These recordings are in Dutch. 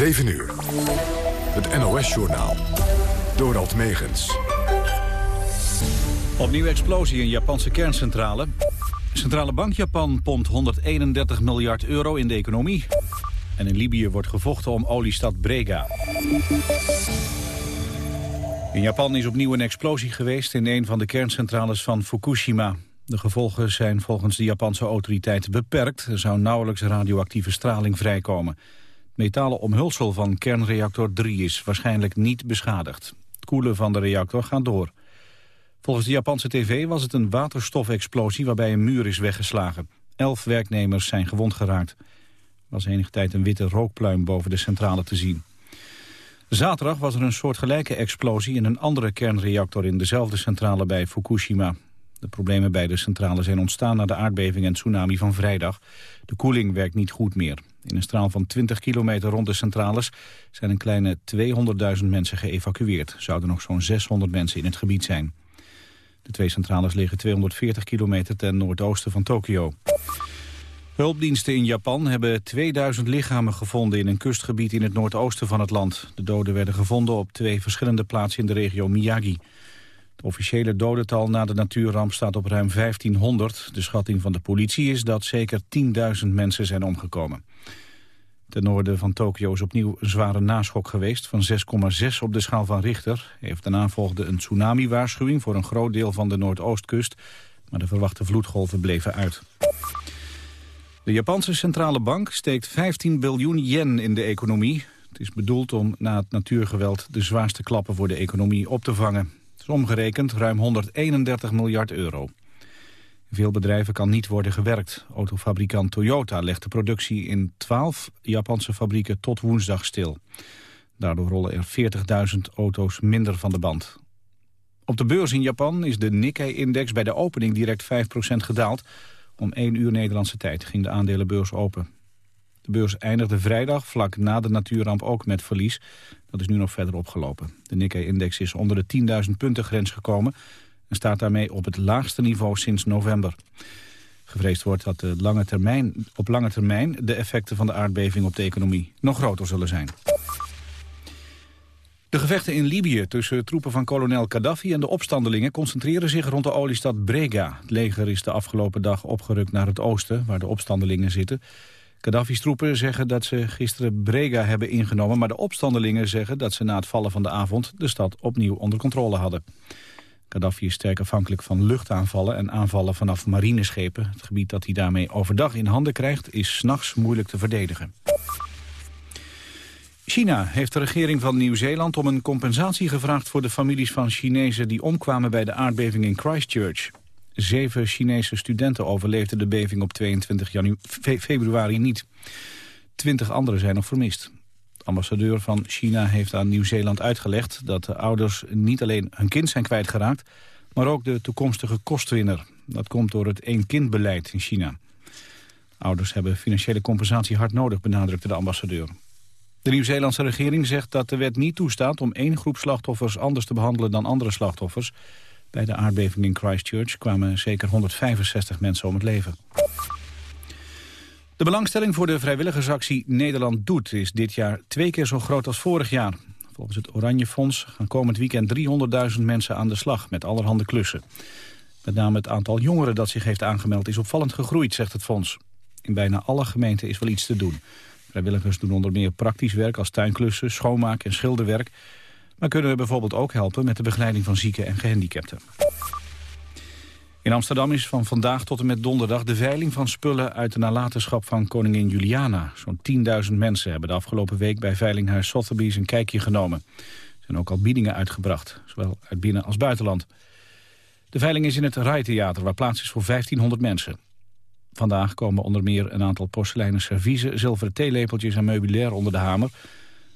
7 uur. Het NOS-journaal. Dorald Megens. Opnieuw explosie in Japanse kerncentrale. Centrale Bank Japan pompt 131 miljard euro in de economie. En in Libië wordt gevochten om oliestad Brega. In Japan is opnieuw een explosie geweest in een van de kerncentrales van Fukushima. De gevolgen zijn volgens de Japanse autoriteiten beperkt. Er zou nauwelijks radioactieve straling vrijkomen. Metalen omhulsel van kernreactor 3 is waarschijnlijk niet beschadigd. Het koelen van de reactor gaat door. Volgens de Japanse tv was het een waterstofexplosie waarbij een muur is weggeslagen. Elf werknemers zijn gewond geraakt. Er was enige tijd een witte rookpluim boven de centrale te zien. Zaterdag was er een soortgelijke explosie in een andere kernreactor in dezelfde centrale bij Fukushima. De problemen bij de centrale zijn ontstaan na de aardbeving en tsunami van vrijdag. De koeling werkt niet goed meer. In een straal van 20 kilometer rond de centrales zijn een kleine 200.000 mensen geëvacueerd. Zouden nog zo'n 600 mensen in het gebied zijn. De twee centrales liggen 240 kilometer ten noordoosten van Tokio. Hulpdiensten in Japan hebben 2000 lichamen gevonden in een kustgebied in het noordoosten van het land. De doden werden gevonden op twee verschillende plaatsen in de regio Miyagi. Het officiële dodental na de natuurramp staat op ruim 1500. De schatting van de politie is dat zeker 10.000 mensen zijn omgekomen. Ten noorden van Tokio is opnieuw een zware naschok geweest van 6,6 op de schaal van Richter. Heeft daarna volgde een tsunami-waarschuwing voor een groot deel van de Noordoostkust. Maar de verwachte vloedgolven bleven uit. De Japanse centrale bank steekt 15 biljoen yen in de economie. Het is bedoeld om na het natuurgeweld de zwaarste klappen voor de economie op te vangen. Het is omgerekend ruim 131 miljard euro. Veel bedrijven kan niet worden gewerkt. Autofabrikant Toyota legt de productie in 12 Japanse fabrieken tot woensdag stil. Daardoor rollen er 40.000 auto's minder van de band. Op de beurs in Japan is de Nikkei-index bij de opening direct 5% gedaald. Om 1 uur Nederlandse tijd ging de aandelenbeurs open. De beurs eindigde vrijdag vlak na de natuurramp ook met verlies. Dat is nu nog verder opgelopen. De Nikkei-index is onder de 10.000 punten grens gekomen... en staat daarmee op het laagste niveau sinds november. Gevreesd wordt dat de lange termijn, op lange termijn de effecten van de aardbeving op de economie nog groter zullen zijn. De gevechten in Libië tussen troepen van kolonel Gaddafi en de opstandelingen concentreren zich rond de oliestad Brega. Het leger is de afgelopen dag opgerukt naar het oosten, waar de opstandelingen zitten. Gaddafi's troepen zeggen dat ze gisteren Brega hebben ingenomen... maar de opstandelingen zeggen dat ze na het vallen van de avond... de stad opnieuw onder controle hadden. Gaddafi is sterk afhankelijk van luchtaanvallen en aanvallen vanaf marineschepen. Het gebied dat hij daarmee overdag in handen krijgt... is s'nachts moeilijk te verdedigen. China heeft de regering van Nieuw-Zeeland om een compensatie gevraagd voor de families van Chinezen die omkwamen bij de aardbeving in Christchurch. Zeven Chinese studenten overleefden de beving op 22 februari niet. Twintig anderen zijn nog vermist. De ambassadeur van China heeft aan Nieuw-Zeeland uitgelegd dat de ouders niet alleen hun kind zijn kwijtgeraakt, maar ook de toekomstige kostwinner. Dat komt door het één-kind-beleid in China. Ouders hebben financiële compensatie hard nodig, benadrukte de ambassadeur. De Nieuw-Zeelandse regering zegt dat de wet niet toestaat om één groep slachtoffers anders te behandelen dan andere slachtoffers. Bij de aardbeving in Christchurch kwamen zeker 165 mensen om het leven. De belangstelling voor de vrijwilligersactie Nederland Doet is dit jaar twee keer zo groot als vorig jaar. Volgens het Oranje Fonds gaan komend weekend 300.000 mensen aan de slag met allerhande klussen. Met name het aantal jongeren dat zich heeft aangemeld is opvallend gegroeid, zegt het fonds. In bijna alle gemeenten is wel iets te doen. Vrijwilligers doen onder meer praktisch werk als tuinklussen, schoonmaak en schilderwerk maar kunnen bijvoorbeeld ook helpen met de begeleiding van zieken en gehandicapten. In Amsterdam is van vandaag tot en met donderdag de veiling van spullen uit de nalatenschap van koningin Juliana. Zo'n 10.000 mensen hebben de afgelopen week bij Veilinghuis Sotheby's een kijkje genomen. Er zijn ook al biedingen uitgebracht, zowel uit binnen- als buitenland. De veiling is in het Rijtheater, waar plaats is voor 1500 mensen. Vandaag komen onder meer een aantal porseleinen serviezen, zilveren theelepeltjes en meubilair onder de hamer.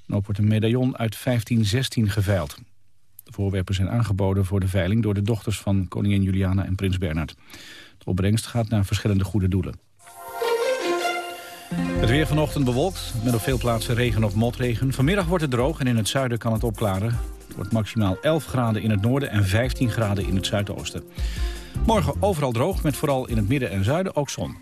En ook wordt een medaillon uit 1516 geveild. De voorwerpen zijn aangeboden voor de veiling door de dochters van koningin Juliana en prins Bernhard. De opbrengst gaat naar verschillende goede doelen. Het weer vanochtend bewolkt, met op veel plaatsen regen of motregen. Vanmiddag wordt het droog en in het zuiden kan het opklaren. Het wordt maximaal 11 graden in het noorden en 15 graden in het zuidoosten. Morgen overal droog, met vooral in het midden en zuiden ook zon.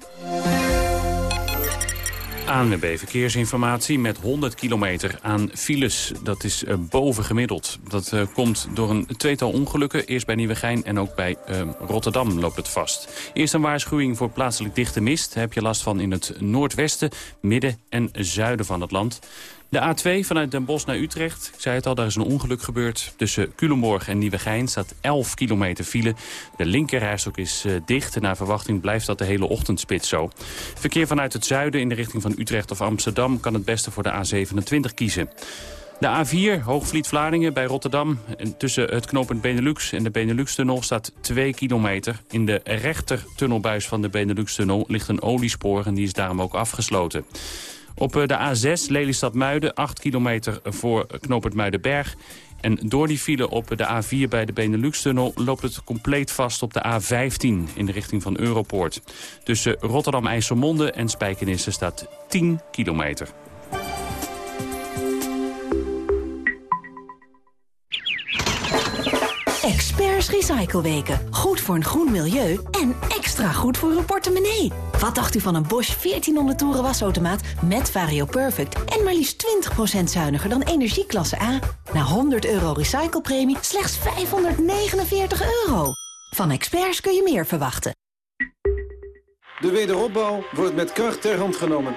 ANWB Verkeersinformatie met 100 kilometer aan files. Dat is uh, boven gemiddeld. Dat uh, komt door een tweetal ongelukken. Eerst bij Nieuwegein en ook bij uh, Rotterdam loopt het vast. Eerst een waarschuwing voor plaatselijk dichte mist. Heb je last van in het noordwesten, midden en zuiden van het land. De A2 vanuit Den Bosch naar Utrecht. Ik zei het al, daar is een ongeluk gebeurd. Tussen Culemborg en Nieuwegein staat 11 kilometer file. De linkerrijstok is uh, dicht en naar verwachting blijft dat de hele ochtendspits zo. Verkeer vanuit het zuiden in de richting van Utrecht of Amsterdam... kan het beste voor de A27 kiezen. De A4, Hoogvliet-Vlaardingen bij Rotterdam. Tussen het knooppunt Benelux en de Benelux-tunnel staat 2 kilometer. In de rechter tunnelbuis van de Benelux-tunnel ligt een oliespoor... en die is daarom ook afgesloten. Op eh, de A6 Lelystad-Muiden, 8 kilometer voor knooppunt Muidenberg. En door die file op de A4 bij de Benelux-tunnel loopt het compleet vast op de A15 in de richting van Europoort. Tussen Rotterdam-IJsselmonde en Spijkenisse staat 10 kilometer. Recycleweken. Goed voor een groen milieu en extra goed voor uw portemonnee. Wat dacht u van een Bosch 1400 toeren wasautomaat met Vario Perfect... en maar liefst 20% zuiniger dan energieklasse A? Na 100 euro recyclepremie slechts 549 euro. Van experts kun je meer verwachten. De wederopbouw wordt met kracht ter hand genomen.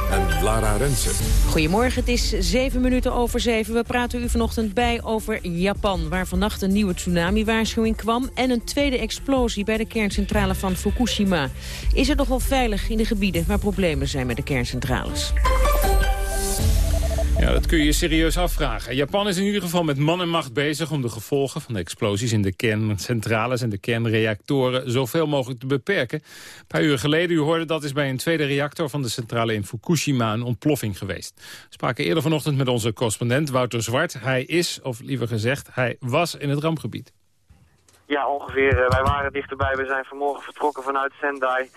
en Lara Rensen. Goedemorgen, het is zeven minuten over zeven. We praten u vanochtend bij over Japan... waar vannacht een nieuwe tsunami-waarschuwing kwam... en een tweede explosie bij de kerncentrale van Fukushima. Is het nog wel veilig in de gebieden waar problemen zijn met de kerncentrales? Ja, dat kun je je serieus afvragen. Japan is in ieder geval met man en macht bezig om de gevolgen van de explosies in de kerncentrales en de kernreactoren zoveel mogelijk te beperken. Een paar uur geleden, u hoorde dat is bij een tweede reactor van de centrale in Fukushima een ontploffing geweest. We spraken eerder vanochtend met onze correspondent Wouter Zwart. Hij is, of liever gezegd, hij was in het rampgebied. Ja, ongeveer. wij waren dichterbij. We zijn vanmorgen vertrokken vanuit Sendai.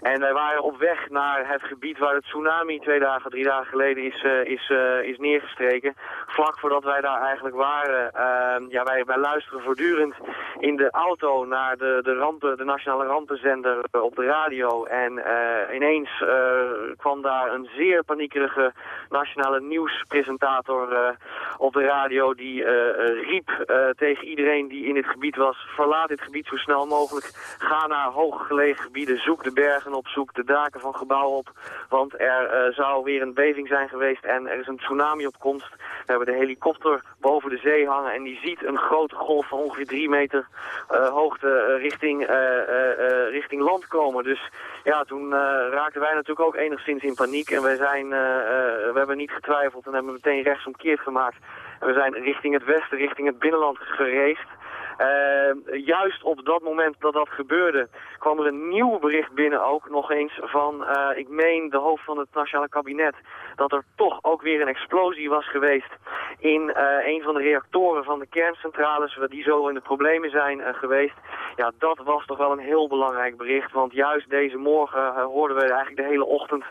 En wij waren op weg naar het gebied waar het tsunami twee dagen, drie dagen geleden is, uh, is, uh, is neergestreken. Vlak voordat wij daar eigenlijk waren, uh, ja, wij, wij luisteren voortdurend in de auto naar de, de, rampen, de nationale rampenzender op de radio. En ineens kwam daar een zeer paniekerige nationale nieuwspresentator op de radio. Die riep tegen iedereen die in het gebied was verlaat dit gebied zo snel mogelijk. Ga naar hooggelegen gebieden, zoek de bergen op, zoek de daken van gebouwen op. Want er uh, zou weer een beving zijn geweest en er is een tsunami op komst. We hebben de helikopter boven de zee hangen en die ziet een grote golf van ongeveer drie meter uh, hoogte uh, richting, richting land komen. Dus ja, toen raakten wij natuurlijk ook enigszins in paniek. En wij zijn, we hebben niet getwijfeld en hebben meteen rechtsomkeerd gemaakt. En we zijn richting het westen, richting het binnenland gereisd. Uh, juist op dat moment dat dat gebeurde, kwam er een nieuw bericht binnen ook nog eens van, uh, ik meen de hoofd van het nationale kabinet, dat er toch ook weer een explosie was geweest in uh, een van de reactoren van de kerncentrales, die zo in de problemen zijn geweest. Ja, dat was toch wel een heel belangrijk bericht, want juist deze morgen hoorden we eigenlijk de hele ochtend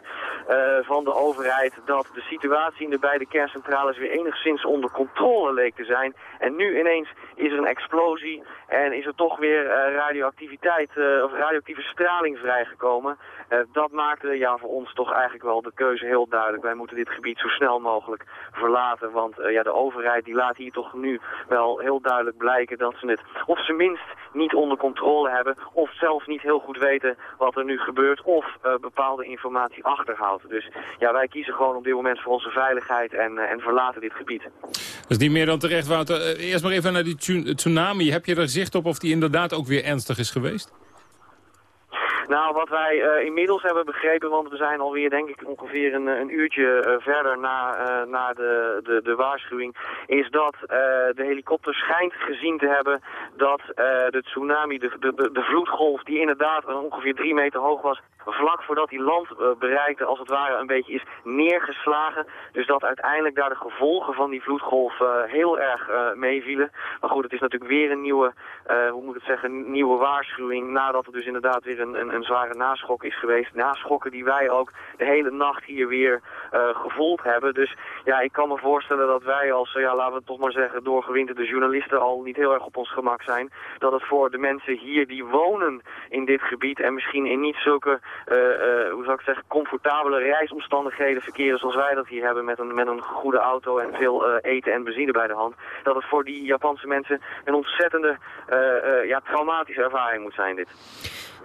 van de overheid dat de situatie in de beide kerncentrales weer enigszins onder controle leek te zijn. En nu ineens is er een explosie en is er toch weer uh, radioactiviteit uh, of radioactieve straling vrijgekomen. Uh, dat maakte ja, voor ons toch eigenlijk wel de keuze heel duidelijk. Wij moeten dit gebied zo snel mogelijk verlaten. Want ja, de overheid die laat hier toch nu wel heel duidelijk blijken dat ze het of ze minst niet onder controle hebben. Of zelfs niet heel goed weten wat er nu gebeurt. Of bepaalde informatie achterhoudt. Dus ja, wij kiezen gewoon op dit moment voor onze veiligheid en, en verlaten dit gebied. Is niet meer dan terecht, Wouter. eerst maar even naar die tsunami heb je er zicht op of die inderdaad ook weer ernstig is geweest? Nou, wat wij uh, inmiddels hebben begrepen, want we zijn alweer denk ik ongeveer een, een uurtje uh, verder na, na de, de, de waarschuwing, is dat de helikopter schijnt gezien te hebben dat de tsunami, de, de, de vloedgolf die inderdaad ongeveer drie meter hoog was, vlak voordat hij land bereikte, als het ware een beetje is neergeslagen. Dus dat uiteindelijk daar de gevolgen van die vloedgolf heel erg meevielen. Maar goed, het is natuurlijk weer een nieuwe, hoe moet ik het zeggen, nieuwe waarschuwing nadat er dus inderdaad weer een, een, een zware naschok is geweest. Naschokken die wij ook de hele nacht hier weer uh, gevoeld hebben. Dus ja, ik kan me voorstellen dat wij als, ja, laten we het toch maar zeggen, doorgewinterde journalisten al niet heel erg op ons gemak zijn. Dat het voor de mensen hier die wonen in dit gebied en misschien in niet zulke, uh, hoe zou ik zeggen, comfortabele reisomstandigheden verkeren zoals wij dat hier hebben met een, met een goede auto en veel eten en benzine bij de hand. Dat het voor die Japanse mensen een ontzettende, ja, traumatische ervaring moet zijn dit.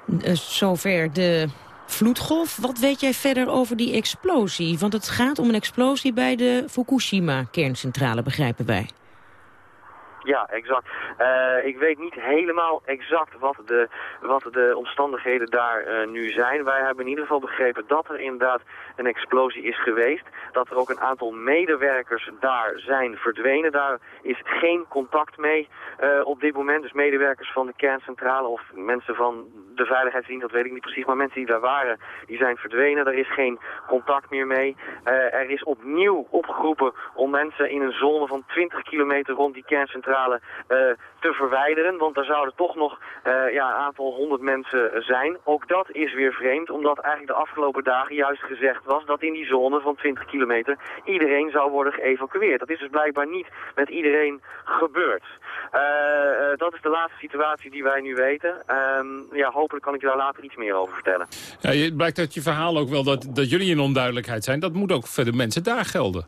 Uh, zover de vloedgolf. Wat weet jij verder over die explosie? Want het gaat om een explosie bij de Fukushima-kerncentrale, begrijpen wij. Ja, exact. Uh, ik weet niet helemaal exact wat de, wat de omstandigheden daar uh, nu zijn. Wij hebben in ieder geval begrepen dat er inderdaad een explosie is geweest. Dat er ook een aantal medewerkers daar zijn verdwenen. Daar is geen contact mee uh, op dit moment. Dus medewerkers van de kerncentrale of mensen van de veiligheidsdienst, dat weet ik niet precies. Maar mensen die daar waren, die zijn verdwenen. Er is geen contact meer mee. er is opnieuw opgeroepen om mensen in een zone van 20 kilometer rond die kerncentrale uh, te verwijderen. Want er zouden toch nog uh, ja, een aantal honderd mensen zijn. Ook dat is weer vreemd, omdat eigenlijk de afgelopen dagen juist gezegd was dat in die zone van 20 kilometer iedereen zou worden geëvacueerd. Dat is dus blijkbaar niet met iedereen gebeurd. Uh, dat is de laatste situatie die wij nu weten. Uh, ja, hopelijk kan ik je daar later iets meer over vertellen. Ja, het blijkt uit je verhaal ook wel dat, dat jullie in onduidelijkheid zijn. Dat moet ook voor de mensen daar gelden.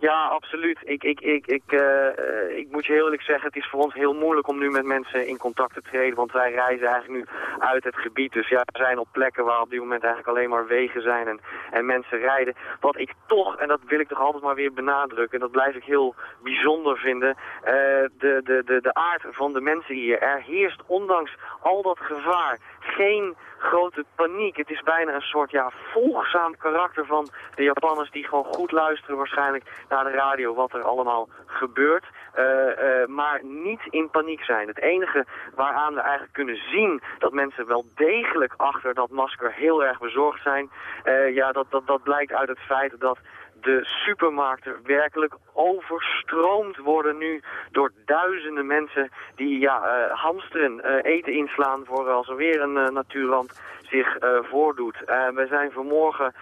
Ja, absoluut. Ik, ik, ik, ik, uh, ik moet je heel eerlijk zeggen, het is voor ons heel moeilijk om nu met mensen in contact te treden. Want wij reizen eigenlijk nu uit het gebied. Dus ja, we zijn op plekken waar op dit moment eigenlijk alleen maar wegen zijn en, en mensen rijden. Wat ik toch, en dat wil ik toch altijd maar weer benadrukken, en dat blijf ik heel bijzonder vinden, uh, de, de, de, de aard van de mensen hier. Er heerst ondanks al dat gevaar geen grote paniek. Het is bijna een soort ja, volgzaam karakter van de Japanners die gewoon goed luisteren waarschijnlijk naar de radio wat er allemaal gebeurt. Uh, uh, maar niet in paniek zijn. Het enige waaraan we eigenlijk kunnen zien dat mensen wel degelijk achter dat masker heel erg bezorgd zijn, uh, ja, dat, dat, dat blijkt uit het feit dat de supermarkten werkelijk overstroomd worden nu door duizenden mensen die ja, uh, hamsteren, uh, eten inslaan voor als er weer een uh, natuurramp zich voordoet. we zijn vanmorgen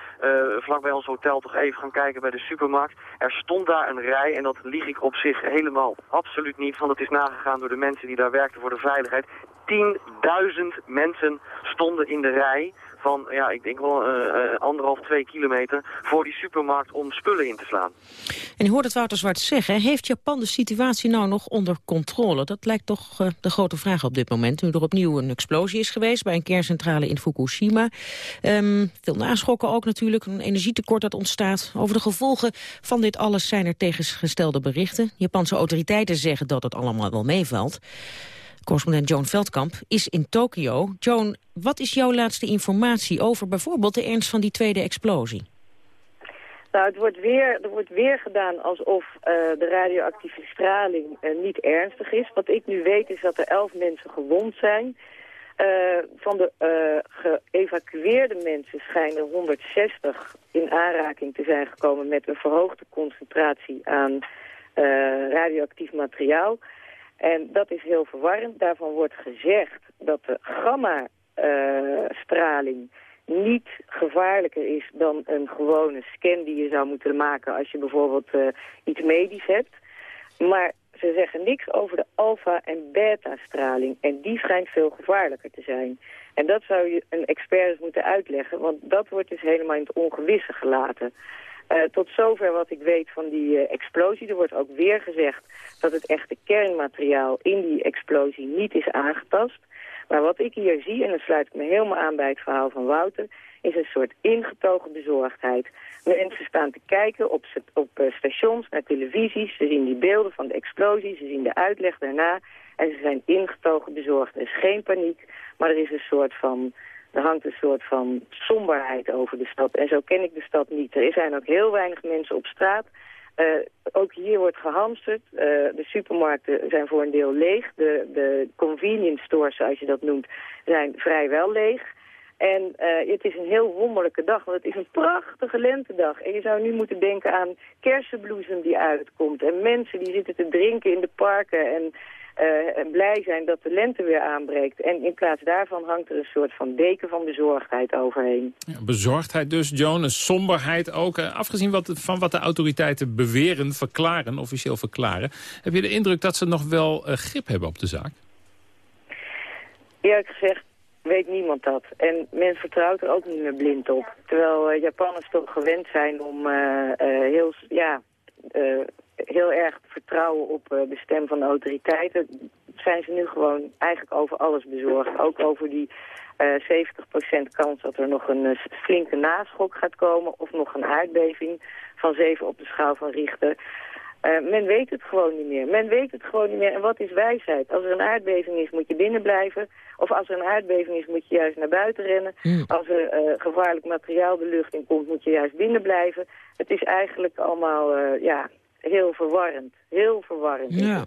vlakbij ons hotel toch even gaan kijken bij de supermarkt. Er stond daar een rij en dat lieg ik op zich helemaal absoluut niet, want het is nagegaan door de mensen die daar werkten voor de veiligheid. 10.000 mensen stonden in de rij van, ja, ik denk wel uh, anderhalf, twee kilometer voor die supermarkt om spullen in te slaan. En u hoort het Wouter Zwart zeggen, heeft Japan de situatie nou nog onder controle? Dat lijkt toch uh, de grote vraag op dit moment. Nu er opnieuw een explosie is geweest bij een kerncentrale in Fukushima. Um, veel naschokken ook natuurlijk, een energietekort dat ontstaat. Over de gevolgen van dit alles zijn er tegengestelde berichten. Japanse autoriteiten zeggen dat het allemaal wel meevalt. Correspondent Joan Veldkamp is in Tokio. Joan, wat is jouw laatste informatie over bijvoorbeeld de ernst van die tweede explosie? Nou, het wordt weer, er wordt weer gedaan alsof uh, de radioactieve straling uh, niet ernstig is. Wat ik nu weet is dat er elf mensen gewond zijn. Uh, van de geëvacueerde mensen schijnen 160 in aanraking te zijn gekomen met een verhoogde concentratie aan radioactief materiaal. En dat is heel verwarrend. Daarvan wordt gezegd dat de gamma-straling niet gevaarlijker is dan een gewone scan die je zou moeten maken als je bijvoorbeeld uh, iets medisch hebt. Maar ze zeggen niks over de alfa- en beta-straling. En die schijnt veel gevaarlijker te zijn. En dat zou je een expert moeten uitleggen, want dat wordt dus helemaal in het ongewisse gelaten. Uh, tot zover wat ik weet van die uh, explosie. Er wordt ook weer gezegd dat het echte kernmateriaal in die explosie niet is aangetast. Maar wat ik hier zie, en dan sluit ik me helemaal aan bij het verhaal van Wouter... is een soort ingetogen bezorgdheid. Mensen staan te kijken op, op uh, stations, naar televisies. Ze zien die beelden van de explosie, ze zien de uitleg daarna. En ze zijn ingetogen bezorgd. Er is geen paniek, maar er is een soort van... Er hangt een soort van somberheid over de stad. En zo ken ik de stad niet. Er zijn ook heel weinig mensen op straat. Uh, ook hier wordt gehamsterd. Uh, de supermarkten zijn voor een deel leeg. De, de convenience stores, zoals je dat noemt, zijn vrijwel leeg. En uh, het is een heel wonderlijke dag, want het is een prachtige lentedag. En je zou nu moeten denken aan kersenbloesem die uitkomt. En mensen die zitten te drinken in de parken en, uh, en blij zijn dat de lente weer aanbreekt. En in plaats daarvan hangt er een soort van deken van bezorgdheid overheen. Ja, bezorgdheid dus, Joan. Een somberheid ook. Uh, afgezien wat, van wat de autoriteiten beweren, verklaren, officieel verklaren. Heb je de indruk dat ze nog wel grip hebben op de zaak? Eerlijk gezegd weet niemand dat. En men vertrouwt er ook niet meer blind op. Terwijl Japanners toch gewend zijn om heel, ja, heel erg vertrouwen op de stem van de autoriteiten... zijn ze nu gewoon eigenlijk over alles bezorgd. Ook over die 70% kans dat er nog een flinke naschok gaat komen... of nog een aardbeving van 7 op de schaal van Richter... Uh, men weet het gewoon niet meer. Men weet het gewoon niet meer. En wat is wijsheid? Als er een aardbeving is, moet je binnen blijven. Of als er een aardbeving is, moet je juist naar buiten rennen. Mm. Als er uh, gevaarlijk materiaal de lucht in komt, moet je juist binnen blijven. Het is eigenlijk allemaal, uh, ja, heel verwarrend. Heel verwarrend. Ja.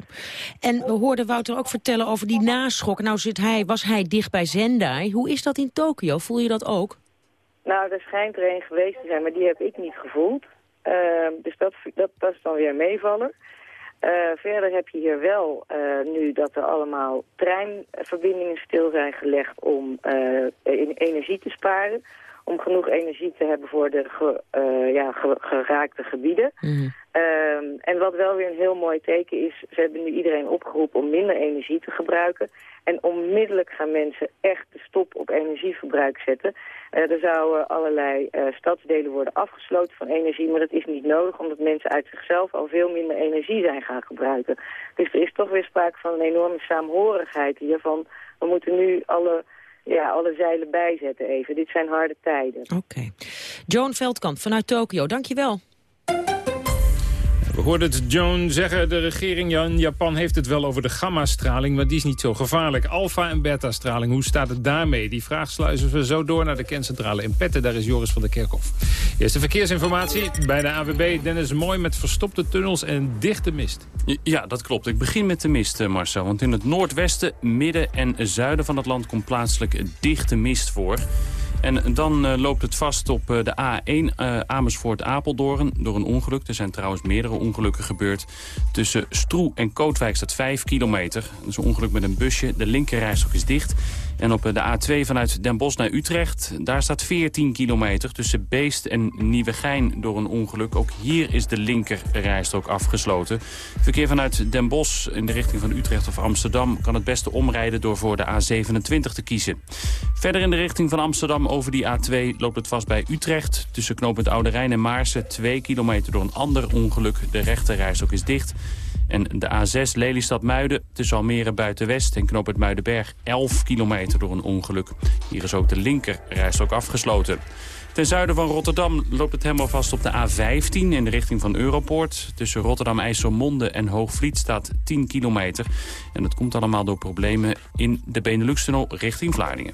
En we hoorden Wouter ook vertellen over die naschok. Nou zit hij, was hij dicht bij Zendai. Hoe is dat in Tokio? Voel je dat ook? Nou, er schijnt er een geweest te zijn, maar die heb ik niet gevoeld. Uh, dus dat, dat, dat is dan weer meevallen. Uh, verder heb je hier wel uh, nu dat er allemaal treinverbindingen stil zijn gelegd om uh, energie te sparen. Om genoeg energie te hebben voor de ge, ja, ge, geraakte gebieden. Mm. en wat wel weer een heel mooi teken is, ze hebben nu iedereen opgeroepen om minder energie te gebruiken. En onmiddellijk gaan mensen echt de stop op energieverbruik zetten. Uh, er zouden allerlei uh, stadsdelen worden afgesloten van energie, maar dat is niet nodig omdat mensen uit zichzelf al veel minder energie zijn gaan gebruiken. Dus er is toch weer sprake van een enorme saamhorigheid hiervan. We moeten nu alle, ja, alle zeilen bijzetten even. Dit zijn harde tijden. Oké. Joan Veldkamp vanuit Tokio, dankjewel. We hoorden het Joan zeggen, de regering in Japan heeft het wel over de gamma-straling... maar die is niet zo gevaarlijk. Alpha- en beta-straling, hoe staat het daarmee? Die vraag sluizen we zo door naar de kerncentrale in Petten. Daar is Joris van der Kerkhof. Eerste verkeersinformatie bij de AWB. Dennis Mooi met verstopte tunnels en dichte mist. Ja, dat klopt. Ik begin met de mist, eh, Marcel. Want in het noordwesten, midden en zuiden van het land... komt plaatselijk dichte mist voor... En dan uh, loopt het vast op uh, de A1 uh, Amersfoort-Apeldoorn door een ongeluk. Er zijn trouwens meerdere ongelukken gebeurd. Tussen Stroe en Kootwijk staat 5 kilometer. Dat is een ongeluk met een busje. De linkerrijstok is dicht. En op de A2 vanuit Den Bosch naar Utrecht, daar staat 14 kilometer tussen Beest en Nieuwegein door een ongeluk. Ook hier is de linkerrijstrook afgesloten. Verkeer vanuit Den Bosch in de richting van Utrecht of Amsterdam kan het beste omrijden door voor de A27 te kiezen. Verder in de richting van Amsterdam over die A2 loopt het vast bij Utrecht. Tussen knooppunt Oude Rijn en Maarsen 2 kilometer door een ander ongeluk. De rechterrijstrook is dicht. En de A6 Lelystad-Muiden tussen Almere Buitenwest en Knoop het Muidenberg 11 kilometer door een ongeluk. Hier is ook de linker rijstrook afgesloten. Ten zuiden van Rotterdam loopt het helemaal vast op de A15 in de richting van Europoort. Tussen Rotterdam-IJsselmonde en Hoogvliet staat 10 kilometer. En dat komt allemaal door problemen in de Benelux-tunnel richting Vlaardingen.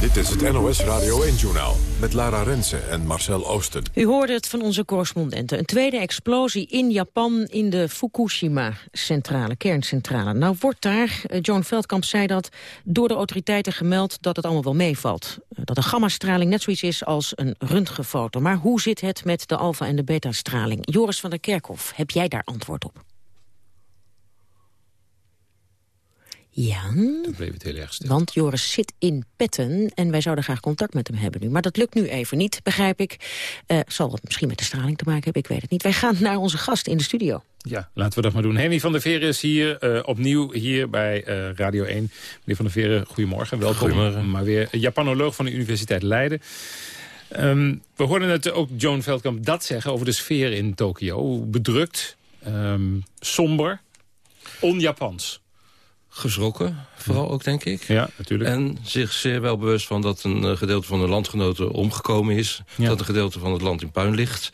Dit is het NOS Radio 1-journaal met Lara Rensen en Marcel Oosten. U hoorde het van onze correspondenten. Een tweede explosie in Japan in de Fukushima-centrale, kerncentrale. Nou wordt daar, eh, Joan Veldkamp zei dat, door de autoriteiten gemeld dat het allemaal wel meevalt. Eh, dat de gammastraling net zoiets is als een röntgenfoto. Maar hoe zit het met de alfa- en de beta-straling? Joris van der Kerkhof, heb jij daar antwoord op? Ja, Toen bleef het heel erg stil. want Joris zit in Petten en wij zouden graag contact met hem hebben nu. Maar dat lukt nu even niet, begrijp ik. Uh, zal het misschien met de straling te maken hebben, ik weet het niet. Wij gaan naar onze gast in de studio. Ja, laten we dat maar doen. Henny van der Veer is hier, uh, opnieuw hier bij uh, Radio 1. Meneer van der Veer, goedemorgen. Welkom. Goedemorgen. Maar weer japanoloog van de Universiteit Leiden. Um, we hoorden het ook Joan Veldkamp dat zeggen over de sfeer in Tokio. Bedrukt, um, somber, on-Japans. Geschrokken, vooral ook, denk ik. Ja, natuurlijk. En zich zeer wel bewust van dat een eh, gedeelte van de landgenoten omgekomen is. Dat een gedeelte van het land in puin ligt.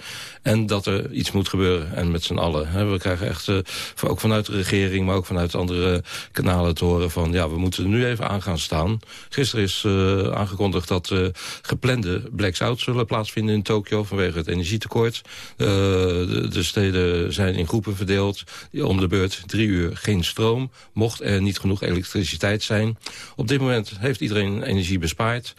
En dat er iets moet gebeuren. En met z'n allen. Hè. We krijgen echt, uh, ook vanuit de regering, maar ook vanuit andere kanalen te horen van... ja, we moeten er nu even aan gaan staan. Gisteren is uh, aangekondigd dat uh, geplande blacks-out zullen plaatsvinden in Tokio... vanwege het energietekort. De, de, steden zijn in groepen verdeeld. Om de beurt drie uur geen stroom. Mocht er niet genoeg elektriciteit zijn. Op dit moment heeft iedereen energie bespaard.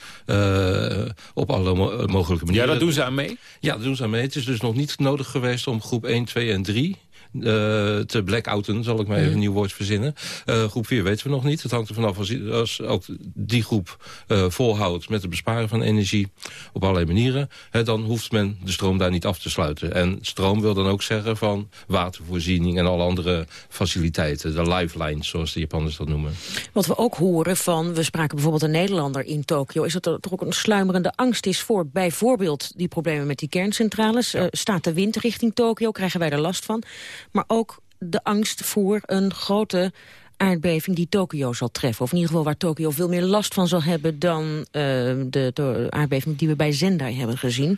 op alle mo mogelijke manieren. Ja, dat doen ze aan mee? Ja, dat doen ze aan mee. Het is dus nog niet nodig geweest om groep 1, 2 en 3 uh, te blackouten, zal ik maar even een nieuw woord verzinnen. Uh, groep 4 weten we nog niet. Het hangt er vanaf als, als ook die groep uh, volhoudt met het besparen van energie op allerlei manieren. Hè, dan hoeft men de stroom daar niet af te sluiten. En stroom wil dan ook zeggen van watervoorziening en alle andere faciliteiten. De lifelines, zoals de Japanners dat noemen. Wat we ook horen van, we spraken bijvoorbeeld een Nederlander in Tokio... is dat er toch ook een sluimerende angst is voor bijvoorbeeld die problemen met die kerncentrales. Ja. staat de wind richting Tokio, krijgen wij er last van maar ook de angst voor een grote aardbeving die Tokio zal treffen. Of in ieder geval waar Tokio veel meer last van zal hebben... dan uh, de, de, aardbeving die we bij Zendai hebben gezien.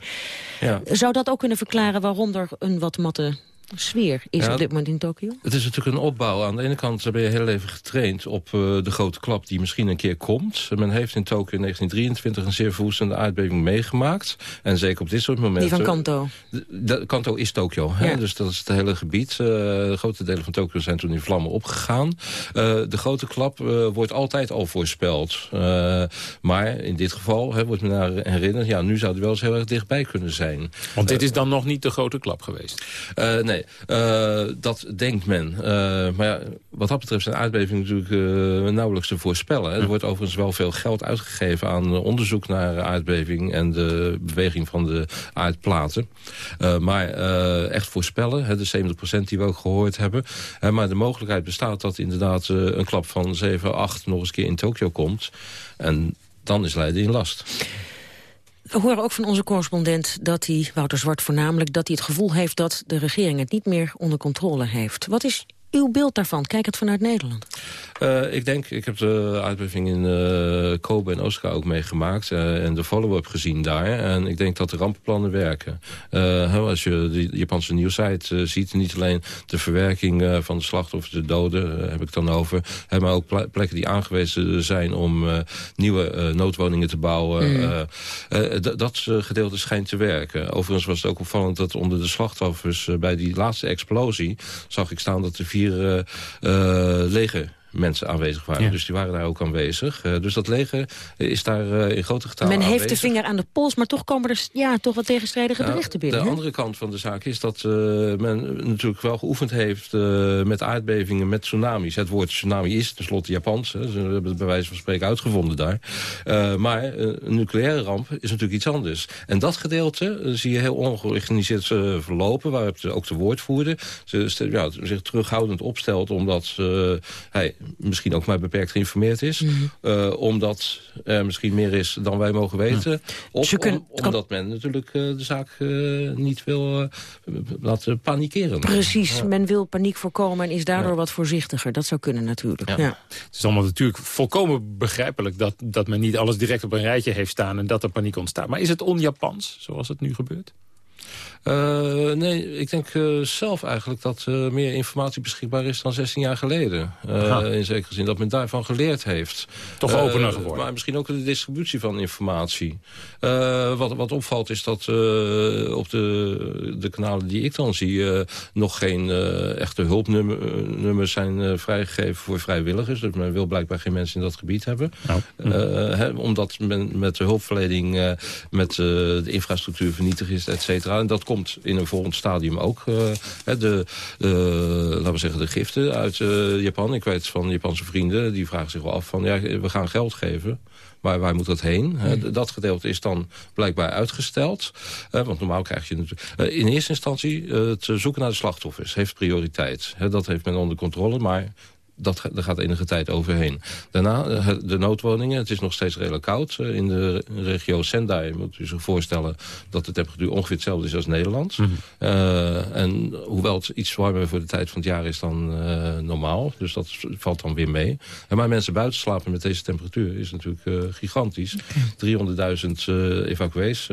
Ja. Zou dat ook kunnen verklaren waarom er een wat matte sfeer is op dit moment in Tokio? Het is natuurlijk een opbouw. Aan de ene kant ben je heel even getraind op uh, de grote klap die misschien een keer komt. Men heeft in Tokio in 1923 een zeer verwoestende aardbeving meegemaakt. En zeker op dit soort momenten... Die van Kanto? De, de, Kanto is Tokio, ja. dus dat is het hele gebied. Uh, grote delen van Tokio zijn toen in vlammen opgegaan. Uh, de grote klap wordt altijd al voorspeld. maar in dit geval hè, wordt men naar herinnerd... ja, nu zou die wel eens heel erg dichtbij kunnen zijn. Want dit is dan nog niet de grote klap geweest? nee, uh, dat denkt men. Uh, maar ja, wat dat betreft zijn aardbevingen natuurlijk uh, nauwelijks te voorspellen. Er wordt overigens wel veel geld uitgegeven aan onderzoek naar aardbeving... en de beweging van de aardplaten. maar echt voorspellen, hè, de 70% die we ook gehoord hebben. maar de mogelijkheid bestaat dat inderdaad een klap van 7, 8 nog eens keer in Tokio komt. En dan is Leiden in last. We horen ook van onze correspondent dat hij, Wouter Zwart voornamelijk... dat hij het gevoel heeft dat de regering het niet meer onder controle heeft. Wat is uw beeld daarvan? Kijk het vanuit Nederland. Uh, ik denk, ik heb de uitbeving in uh, Kobe en Osaka ook meegemaakt. Uh, en de follow-up gezien daar. En ik denk dat de rampenplannen werken. als je de Japanse nieuwsite ziet, niet alleen de verwerking van de slachtoffers, de doden, heb ik het dan over. maar ook plekken die aangewezen zijn om nieuwe noodwoningen te bouwen. Mm. dat gedeelte schijnt te werken. Overigens was het ook opvallend dat onder de slachtoffers bij die laatste explosie zag ik staan dat er vier leger mensen aanwezig waren. Dus die waren daar ook aanwezig. Uh, dus dat leger is daar uh, in grote getalen Men heeft de vinger aan de pols, maar toch komen er ja, toch wat tegenstrijdige nou, berichten binnen. De he? andere kant van de zaak is dat uh, men natuurlijk wel geoefend heeft... met aardbevingen, met tsunamis. Het woord tsunami is tenslotte Japans. Hè. Ze hebben het bij wijze van spreken uitgevonden daar. maar een nucleaire ramp is natuurlijk iets anders. En dat gedeelte zie je heel ongeorganiseerd verlopen... waar het ook de woordvoerder ze, ja, zich terughoudend opstelt... omdat hij misschien ook maar beperkt geïnformeerd is. Mm -hmm. omdat er misschien meer is dan wij mogen weten. Of om, omdat men natuurlijk uh, de zaak uh, niet wil laten panikeren. Precies, ja. men wil paniek voorkomen en is daardoor ja. wat voorzichtiger. Dat zou kunnen natuurlijk. Ja. Het is allemaal natuurlijk volkomen begrijpelijk... Dat, dat men niet alles direct op een rijtje heeft staan en dat er paniek ontstaat. Maar is het on-Japans, zoals het nu gebeurt? Uh, nee, ik denk uh, zelf eigenlijk dat uh, meer informatie beschikbaar is dan 16 jaar geleden. in zekere zin dat men daarvan geleerd heeft. Toch opener geworden. Maar misschien ook de distributie van informatie. wat, wat opvalt is dat op de, de kanalen die ik dan zie... nog geen echte hulpnummers zijn vrijgegeven voor vrijwilligers. Dus men wil blijkbaar geen mensen in dat gebied hebben. Nou. Omdat men met de hulpverlening met de infrastructuur vernietigd is, et cetera. En dat komt in een volgend stadium ook. Uh, de, laten we zeggen, de giften uit uh, Japan. Ik weet van Japanse vrienden, die vragen zich wel af van... ja, we gaan geld geven, maar waar moet dat heen? Hmm. dat gedeelte is dan blijkbaar uitgesteld. Want normaal krijg je natuurlijk... In eerste instantie het zoeken naar de slachtoffers heeft prioriteit. dat heeft men onder controle, maar dat, daar gaat enige tijd overheen. Daarna de noodwoningen. Het is nog steeds redelijk koud. in de regio Sendai moet u zich voorstellen... dat de temperatuur ongeveer hetzelfde is als Nederland. Mhm. en hoewel het iets warmer voor de tijd van het jaar is dan normaal. Dus dat valt dan weer mee. En maar mensen buiten slapen met deze temperatuur is natuurlijk gigantisch. 300.000 evacuees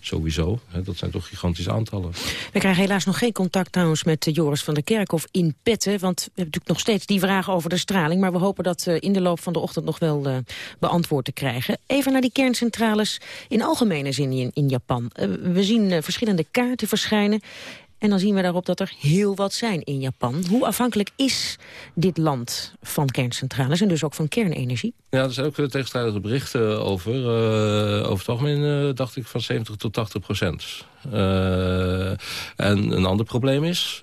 sowieso. dat zijn toch gigantische aantallen. We krijgen helaas nog geen contact trouwens met Joris van der Kerkhof in Petten. Want we hebben natuurlijk nog steeds die vragen over de straling. Maar we hopen dat in de loop van de ochtend nog wel uh, beantwoord te krijgen. Even naar die kerncentrales in algemene zin in, in Japan. Uh, we zien verschillende kaarten verschijnen. En dan zien we daarop dat er heel wat zijn in Japan. Hoe afhankelijk is dit land van kerncentrales en dus ook van kernenergie? Ja, er zijn ook tegenstrijdige berichten over. Over het algemeen dacht ik van 70 tot 80 procent. Uh, en een ander probleem is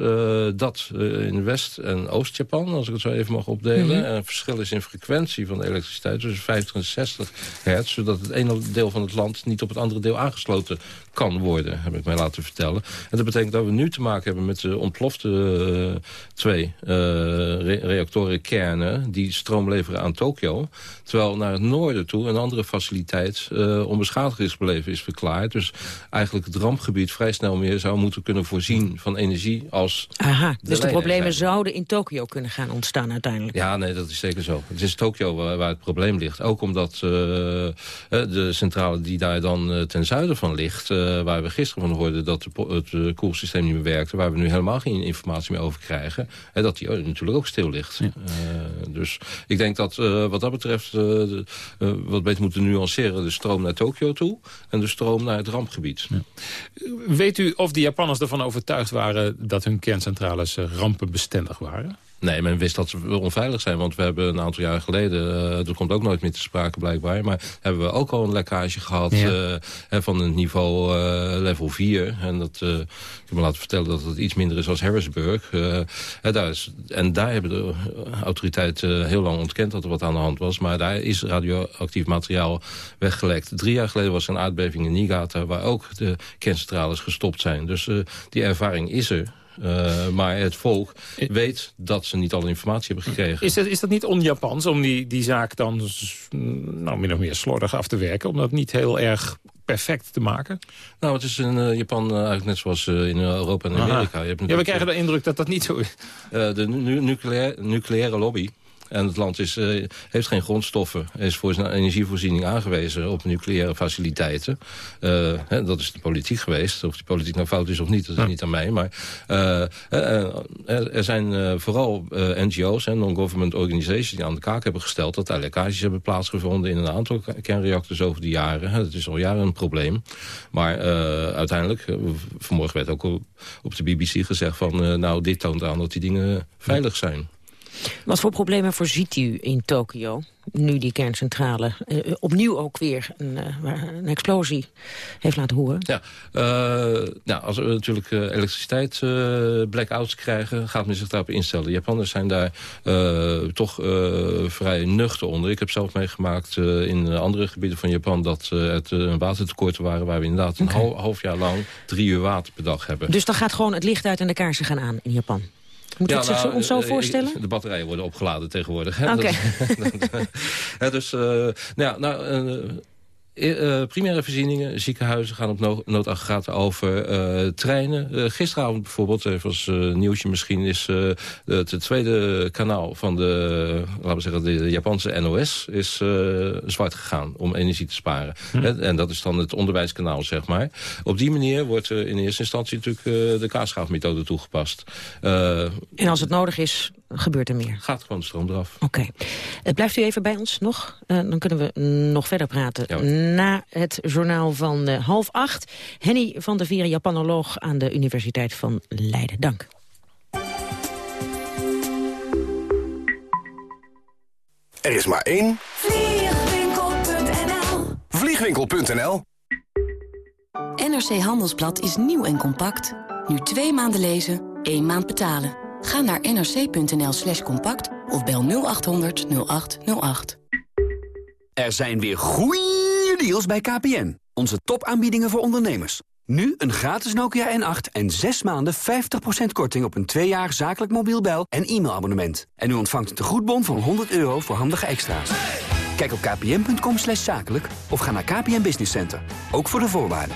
dat in West- en Oost-Japan, als ik het zo even mag opdelen... Mm -hmm. een verschil is in frequentie van de elektriciteit tussen 50 en 60 hertz... zodat het ene deel van het land niet op het andere deel aangesloten kan worden, heb ik mij laten vertellen. En dat betekent dat we nu te maken hebben met de ontplofte uh, twee re reactorenkernen... die stroom leveren aan Tokio. Terwijl naar het noorden toe een andere faciliteit uh, onbeschadigingsbeleven is verklaard. Dus eigenlijk het rampgebied vrij snel meer zou moeten kunnen voorzien van energie als... Aha, dus de problemen zouden in Tokio kunnen gaan ontstaan uiteindelijk? Ja, nee, dat is zeker zo. Het is Tokio waar, waar het probleem ligt. Ook omdat de centrale die daar dan ten zuiden van ligt... waar we gisteren van hoorden dat het koelsysteem niet meer werkte... waar we nu helemaal geen informatie meer over krijgen... en dat die natuurlijk ook stil ligt. Ja. dus ik denk dat wat dat betreft uh, wat beter moeten nuanceren. De stroom naar Tokio toe en de stroom naar het rampgebied. Ja. Weet u of de Japanners ervan overtuigd waren dat hun kerncentrales uh, rampenbestendig waren? Nee, men wist dat ze onveilig zijn. Want we hebben een aantal jaar geleden... Uh, dat komt ook nooit meer te sprake blijkbaar... maar hebben we ook al een lekkage gehad ja. uh, van het niveau uh, level 4. En dat, ik heb me laten vertellen dat het iets minder is als Harrisburg. daar is, en daar hebben de autoriteiten heel lang ontkend dat er wat aan de hand was. Maar daar is radioactief materiaal weggelekt. Drie jaar geleden was er een aardbeving in Niigata... waar ook de kerncentrales gestopt zijn. Dus die ervaring is er. Uh, maar het volk weet dat ze niet alle informatie hebben gekregen. Is dat, is dat niet on-Japans om die, die zaak dan nou, min of meer slordig af te werken? Om dat niet heel erg perfect te maken? Nou, het is in uh, Japan uh, eigenlijk net zoals uh, in Europa en Amerika. Je hebt ja, we krijgen de indruk dat dat niet zo is. de nu nucleaire, nucleaire lobby en het land is, uh, heeft geen grondstoffen. is voor zijn energievoorziening aangewezen op nucleaire faciliteiten. Uh, hè, dat is de politiek geweest. Of die politiek nou fout is of niet, dat is ja. niet aan mij. Maar uh, er zijn vooral NGO's, non-government organizations... die aan de kaak hebben gesteld dat er lekkages hebben plaatsgevonden... in een aantal kernreactors over de jaren. Dat is al jaren een probleem. Maar uiteindelijk, vanmorgen werd ook op de BBC gezegd van... nou, dit toont aan dat die dingen veilig zijn. Wat voor problemen voorziet u in Tokio? Nu die kerncentrale uh, opnieuw ook weer een, uh, een, explosie heeft laten horen. Ja, uh, nou, als we natuurlijk elektriciteit blackouts krijgen... gaat men zich daarop instellen. Japanners zijn daar toch vrij nuchter onder. Ik heb zelf meegemaakt in andere gebieden van Japan... dat het watertekorten waren waar we inderdaad okay. een half jaar lang... drie uur water per dag hebben. Dus dan gaat gewoon het licht uit en de kaarsen gaan aan in Japan? Moet ja, het nou, ons zo voorstellen? De batterijen worden opgeladen tegenwoordig. Oké. Okay. dus, nou, nou uh, primaire voorzieningen, ziekenhuizen gaan op no noodaggregaten over. Uh, treinen. Uh, gisteravond bijvoorbeeld, even als nieuwsje misschien... is het, het, tweede kanaal van de, laten we zeggen, de Japanse NOS... is zwart gegaan om energie te sparen. Hm. En dat is dan het onderwijskanaal, zeg maar. Op die manier wordt in eerste instantie natuurlijk de kaasschaafmethode toegepast. en als het nodig is, gebeurt er meer? Gaat gewoon de stroom eraf. Oké. Okay. blijft u even bij ons nog? dan kunnen we nog verder praten. Ja, na het journaal van uh, half acht. Henny van der Vieren, Japanoloog aan de Universiteit van Leiden. Dank. Er is maar één. Vliegwinkel.nl Vliegwinkel.nl NRC Handelsblad is nieuw en compact. Nu twee maanden lezen, één maand betalen. Ga naar nrc.nl slash compact of bel 0800 0808. Er zijn weer goeie deals bij KPN. Onze topaanbiedingen voor ondernemers. Nu een gratis Nokia N8 en 6 maanden 50% korting op een 2 jaar zakelijk mobiel bel- en e-mailabonnement. En u ontvangt een tegoedbon van 100 euro voor handige extra's. Kijk op kpn.com zakelijk of ga naar KPN Business Center. Ook voor de voorwaarden.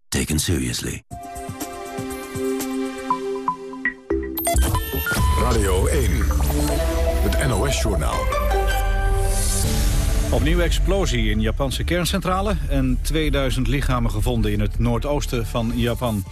taken seriously. Radio 1. Het NOS-journaal. Opnieuw explosie in Japanse kerncentrale en 2000 lichamen gevonden in het noordoosten van Japan.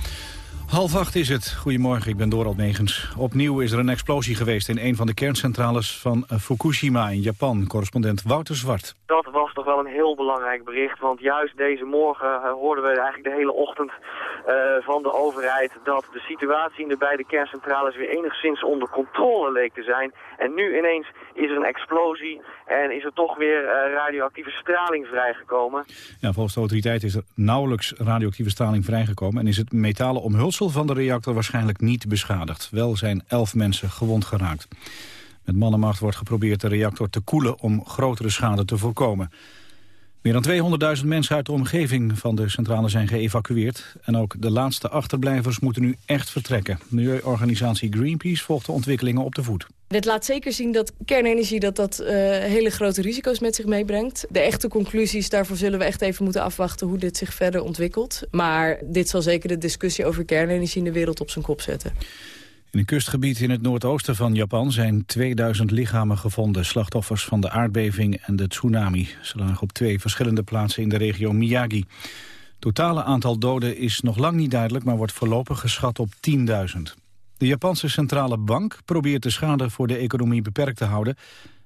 Half acht is het. Goedemorgen, ik ben Dorald Megens. Opnieuw is er een explosie geweest in een van de kerncentrales van eh, Fukushima in Japan. Correspondent Wouter Zwart. Dat was toch wel een heel belangrijk bericht, want juist deze morgen uh, hoorden we eigenlijk de hele ochtend uh, van de overheid dat de situatie in de beide kerncentrales weer enigszins onder controle leek te zijn. En nu ineens is er een explosie en is er toch weer uh, radioactieve straling vrijgekomen. Ja, volgens de autoriteit is er nauwelijks radioactieve straling vrijgekomen en is het metalen omhulsel van de reactor waarschijnlijk niet beschadigd. Wel zijn elf mensen gewond geraakt. Met mannenmacht wordt geprobeerd de reactor te koelen om grotere schade te voorkomen. Meer dan 200.000 mensen uit de omgeving van de centrale zijn geëvacueerd. En ook de laatste achterblijvers moeten nu echt vertrekken. Milieuorganisatie Greenpeace volgt de ontwikkelingen op de voet. Dit laat zeker zien dat kernenergie dat dat, uh, hele grote risico's met zich meebrengt. De echte conclusies, daarvoor zullen we echt even moeten afwachten hoe dit zich verder ontwikkelt. Maar dit zal zeker de discussie over kernenergie in de wereld op zijn kop zetten. In een kustgebied in het noordoosten van Japan zijn 2000 lichamen gevonden. Slachtoffers van de aardbeving en de tsunami. Ze lagen op twee verschillende plaatsen in de regio Miyagi. Het totale aantal doden is nog lang niet duidelijk... maar wordt voorlopig geschat op 10.000. De Japanse centrale bank probeert de schade voor de economie beperkt te houden...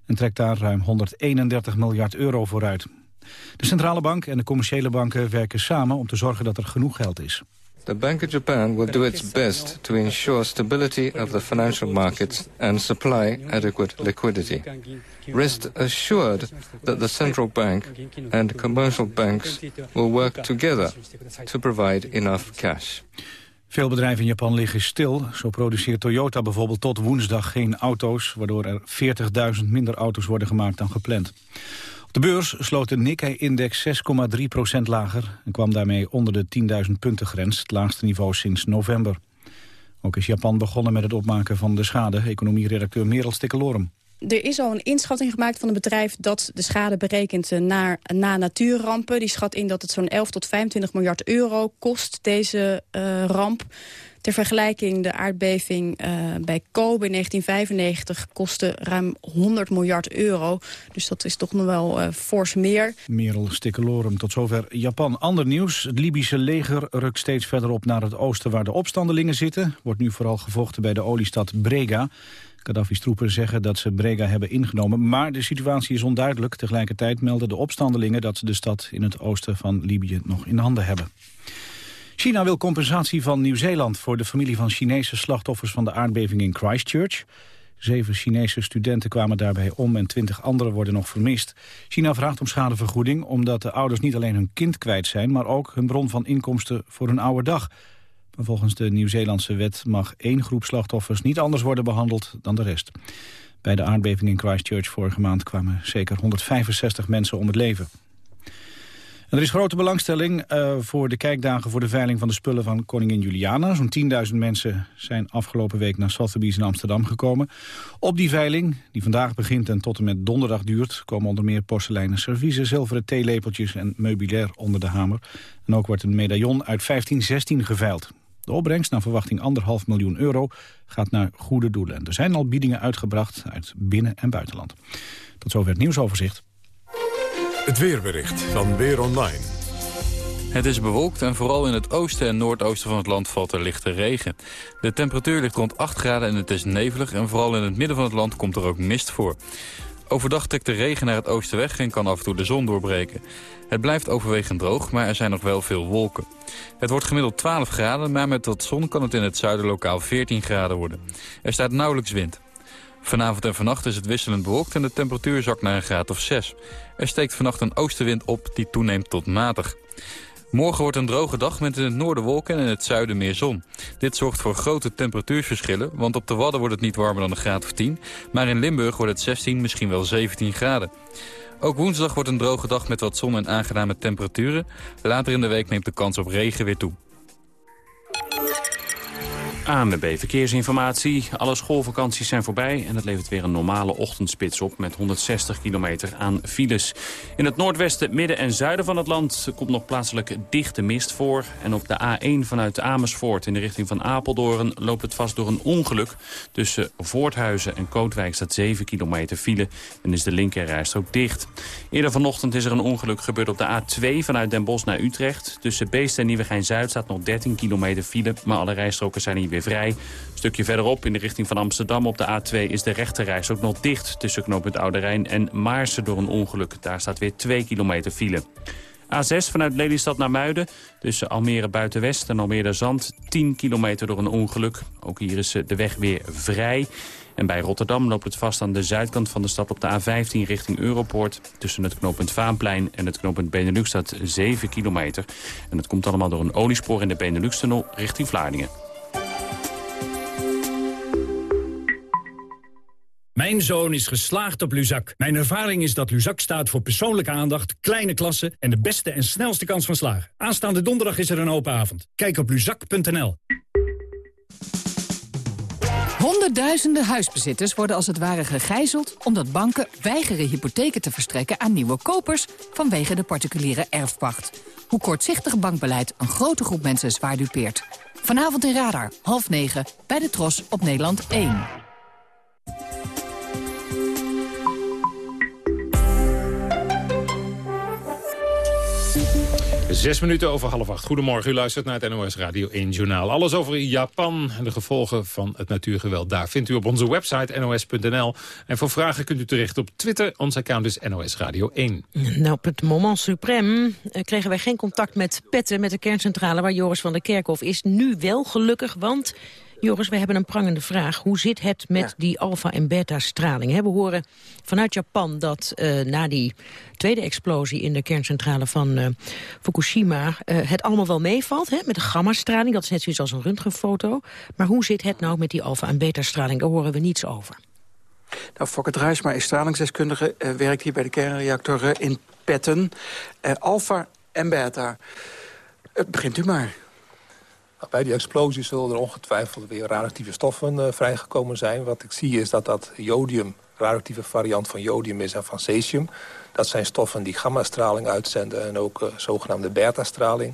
en trekt daar ruim 131 miljard euro vooruit. De centrale bank en de commerciële banken werken samen om te zorgen dat er genoeg geld is. The Bank of Japan will do its best to ensure stability of the financial markets and supply adequate liquidity. Rest assured that the central bank and commercial banks will work together to provide enough cash. Veel bedrijven in Japan liggen stil. Zo produceert Toyota bijvoorbeeld tot woensdag geen auto's... waardoor er 40.000 minder auto's worden gemaakt dan gepland. De beurs sloot de Nikkei-index 6,3% lager... en kwam daarmee onder de 10.000 punten grens, het laagste niveau sinds november. Ook is Japan begonnen met het opmaken van de schade. Economieredacteur Merel Stikkelorum. Er is al een inschatting gemaakt van het bedrijf dat de schade berekent naar, na natuurrampen. Die schat in dat het zo'n 11 tot 25 miljard euro kost, deze uh, ramp. Ter vergelijking, de aardbeving uh, bij Kobe in 1995 kostte ruim 100 miljard euro. Dus dat is toch nog wel fors meer. Merel Stikkelorum, tot zover Japan. Ander nieuws, het Libische leger rukt steeds verder op naar het oosten waar de opstandelingen zitten. Wordt nu vooral gevochten bij de oliestad Brega. Gaddafi's troepen zeggen dat ze Brega hebben ingenomen, maar de situatie is onduidelijk. Tegelijkertijd melden de opstandelingen dat ze de stad in het oosten van Libië nog in handen hebben. China wil compensatie van Nieuw-Zeeland voor de familie van Chinese slachtoffers van de aardbeving in Christchurch. Zeven Chinese studenten kwamen daarbij om en twintig anderen worden nog vermist. China vraagt om schadevergoeding omdat de ouders niet alleen hun kind kwijt zijn... maar ook hun bron van inkomsten voor een oude dag. Volgens de Nieuw-Zeelandse wet mag één groep slachtoffers niet anders worden behandeld dan de rest. Bij de aardbeving in Christchurch vorige maand kwamen zeker 165 mensen om het leven. En er is grote belangstelling uh, voor de kijkdagen voor de veiling van de spullen van koningin Juliana. Zo'n 10.000 mensen zijn afgelopen week naar Sotheby's in Amsterdam gekomen. Op die veiling, die vandaag begint en tot en met donderdag duurt... komen onder meer porseleinen serviezen, zilveren theelepeltjes en meubilair onder de hamer. En ook wordt een medaillon uit 1516 geveild. De opbrengst, naar verwachting anderhalf miljoen euro, gaat naar goede doelen. En er zijn al biedingen uitgebracht uit binnen- en buitenland. Tot zover het nieuwsoverzicht. Het weerbericht van Weer Online. Het is bewolkt en vooral in het oosten en noordoosten van het land valt er lichte regen. De temperatuur ligt rond 8 graden en het is nevelig en vooral in het midden van het land komt er ook mist voor. Overdag trekt de regen naar het oosten weg en kan af en toe de zon doorbreken. Het blijft overwegend droog, maar er zijn nog wel veel wolken. Het wordt gemiddeld 12 graden, maar met wat zon kan het in het zuiden lokaal 14 graden worden. Er staat nauwelijks wind. Vanavond en vannacht is het wisselend bewolkt en de temperatuur zakt naar een graad of 6. Er steekt vannacht een oostenwind op die toeneemt tot matig. Morgen wordt een droge dag met in het noorden wolken en in het zuiden meer zon. Dit zorgt voor grote temperatuurverschillen, want op de Wadden wordt het niet warmer dan een graad of 10. Maar in Limburg wordt het 16, misschien wel 17 graden. Ook woensdag wordt een droge dag met wat zon en aangename temperaturen. Later in de week neemt de kans op regen weer toe. ANWB Verkeersinformatie. Alle schoolvakanties zijn voorbij en het levert weer een normale ochtendspits op... met 160 kilometer aan files. In het noordwesten, midden en zuiden van het land komt nog plaatselijk dichte mist voor. En op de A1 vanuit Amersfoort in de richting van Apeldoorn... loopt het vast door een ongeluk. Tussen Voorthuizen en Kootwijk staat 7 kilometer file... en is de linkerrijstrook dicht. Eerder vanochtend is er een ongeluk gebeurd op de A2 vanuit Den Bosch naar Utrecht. Tussen Beest en Nieuwegein-Zuid staat nog 13 kilometer file... maar alle rijstroken zijn hier vrij. Een stukje verderop in de richting van Amsterdam op de A2 is de rechterreis ook nog dicht... tussen knooppunt Oude Rijn en Maarsen door een ongeluk. Daar staat weer 2 kilometer file. A6 vanuit Lelystad naar Muiden. Tussen Almere Buitenwest en Almere Zand. 10 kilometer door een ongeluk. Ook hier is de weg weer vrij. En bij Rotterdam loopt het vast aan de zuidkant van de stad op de A15 richting Europoort. Tussen het knooppunt Vaanplein en het knooppunt Benelux staat 7 kilometer. En dat komt allemaal door een oliespoor in de Benelux-tunnel richting Vlaardingen. Mijn zoon is geslaagd op Luzak. Mijn ervaring is dat Luzak staat voor persoonlijke aandacht, kleine klassen... en de beste en snelste kans van slagen. Aanstaande donderdag is er een open avond. Kijk op luzak.nl. Honderdduizenden huisbezitters worden als het ware gegijzeld... omdat banken weigeren hypotheken te verstrekken aan nieuwe kopers... vanwege de particuliere erfpacht. Hoe kortzichtig bankbeleid een grote groep mensen zwaar dupeert. Vanavond in Radar, half negen, bij de Tros op Nederland 1. Zes minuten over half acht. Goedemorgen, u luistert naar het NOS Radio 1 Journaal. Alles over Japan en de gevolgen van het natuurgeweld daar vindt u op onze website nos.nl. En voor vragen kunt u terecht op Twitter. Ons account is NOS Radio 1. Nou, op het moment suprem eh, kregen wij geen contact met Petten, met de kerncentrale waar Joris van der Kerkhof is. Nu wel gelukkig, want Joris, we hebben een prangende vraag. Hoe zit het met die alfa- en beta-straling? We horen vanuit Japan dat uh, na die tweede explosie... in de kerncentrale van uh, Fukushima uh, het allemaal wel meevalt... Hè, met de gamma-straling, dat is net zoiets als een röntgenfoto. Maar hoe zit het nou met die alfa- en beta-straling? Daar horen we niets over. Nou, Fokker Druisma is stralingsdeskundige, werkt hier bij de kernreactor in Petten. alfa en beta. begint u maar. Bij die explosie zullen er ongetwijfeld weer radioactieve stoffen uh, vrijgekomen zijn. Wat ik zie is dat dat jodium, radioactieve variant van jodium is en van cesium. Dat zijn stoffen die gammastraling uitzenden en ook uh, zogenaamde beta-straling.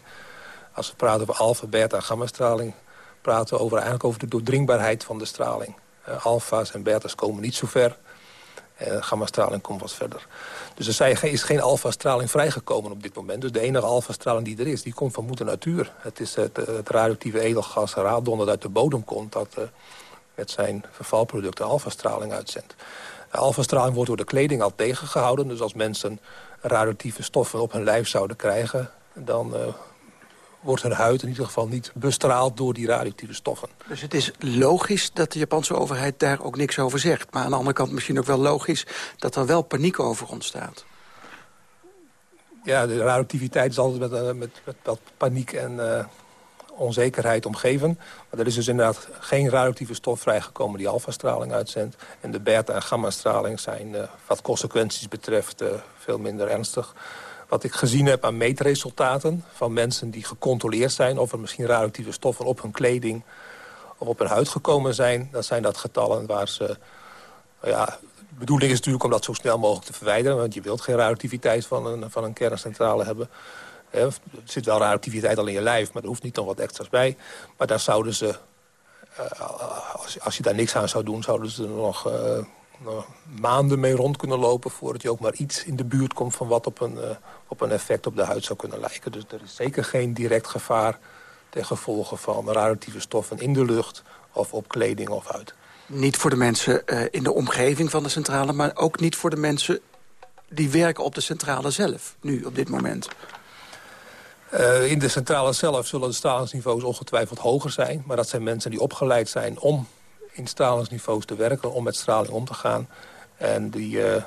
Als we praten over alfa, beta en gammastraling... praten we eigenlijk over de doordringbaarheid van de straling. Uh, alfa's en beta's komen niet zo ver... En gammastraling komt wat verder. Dus er is geen alfa-straling vrijgekomen op dit moment. Dus de enige alfa-straling die er is, die komt van moeder natuur. Het is het, het radioactieve edelgas radon dat uit de bodem komt... dat uh, met zijn vervalproducten alfa-straling uitzendt. Alfa-straling wordt door de kleding al tegengehouden. Dus als mensen radioactieve stoffen op hun lijf zouden krijgen... dan uh, wordt hun huid in ieder geval niet bestraald door die radioactieve stoffen. Dus het is logisch dat de Japanse overheid daar ook niks over zegt. Maar aan de andere kant misschien ook wel logisch dat er wel paniek over ontstaat. Ja, de radioactiviteit is altijd met, met, met, met paniek en uh, onzekerheid omgeven. Maar er is dus inderdaad geen radioactieve stof vrijgekomen die alfastraling uitzendt. En de beta- en gammastraling zijn uh, wat consequenties betreft uh, veel minder ernstig. Wat ik gezien heb aan meetresultaten van mensen die gecontroleerd zijn... of er misschien radioactieve stoffen op hun kleding of op hun huid gekomen zijn... dan zijn dat getallen waar ze... Ja, de bedoeling is natuurlijk om dat zo snel mogelijk te verwijderen... want je wilt geen radioactiviteit van een, van een kerncentrale hebben. Er zit wel radioactiviteit al in je lijf, maar er hoeft niet nog wat extra's bij. Maar daar zouden ze... als, als je daar niks aan zou doen, zouden ze nog... Uh, maanden mee rond kunnen lopen... voordat je ook maar iets in de buurt komt van wat op een, uh, op een effect op de huid zou kunnen lijken. Dus er is zeker geen direct gevaar ten gevolge van radioactieve stoffen in de lucht... of op kleding of huid. niet voor de mensen uh, in de omgeving van de centrale... maar ook niet voor de mensen die werken op de centrale zelf, nu, op dit moment. Uh, in de centrale zelf zullen de stralingsniveaus ongetwijfeld hoger zijn. Maar dat zijn mensen die opgeleid zijn om in stralingsniveaus te werken... om met straling om te gaan. En die, uh,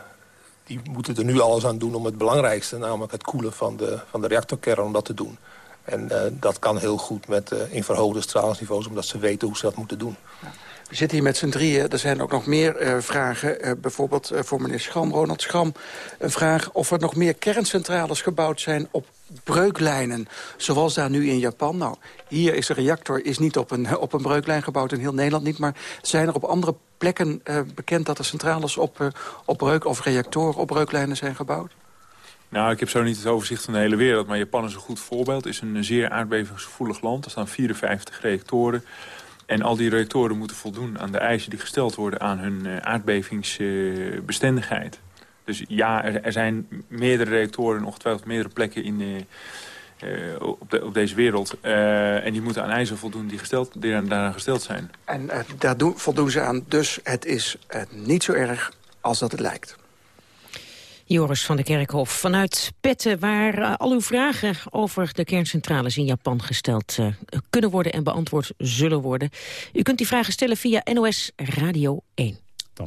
die moeten er nu alles aan doen om het belangrijkste... namelijk het koelen van de, van de reactorkern, om dat te doen. En uh, dat kan heel goed met, in verhoogde stralingsniveaus... omdat ze weten hoe ze dat moeten doen. Zitten hier met z'n drieën. Er zijn ook nog meer uh, vragen. Uh, bijvoorbeeld uh, voor meneer Schram, Ronald Schram. Een vraag of er nog meer kerncentrales gebouwd zijn op breuklijnen. Zoals daar nu in Japan. Nou, hier is de reactor is niet op een, op een breuklijn gebouwd. In heel Nederland niet. Maar zijn er op andere plekken bekend dat er centrales op, op breuk... of reactoren op breuklijnen zijn gebouwd? Nou, ik heb zo niet het overzicht van de hele wereld. Maar Japan is een goed voorbeeld. Het is een zeer aardbevingsgevoelig land. Er staan 54 reactoren. En al die reactoren moeten voldoen aan de eisen die gesteld worden aan hun uh, aardbevingsbestendigheid. Dus ja, er, zijn meerdere reactoren, ongetwijfeld meerdere plekken in, uh, op, de, op, deze wereld. en die moeten aan eisen voldoen die, gesteld, daaraan gesteld zijn. En daar doen, voldoen ze aan, dus het is niet zo erg als dat het lijkt. Joris van de Kerkhof vanuit Petten, waar uh, al uw vragen over de kerncentrales in Japan gesteld uh, kunnen worden en beantwoord zullen worden. U kunt die vragen stellen via NOS Radio 1.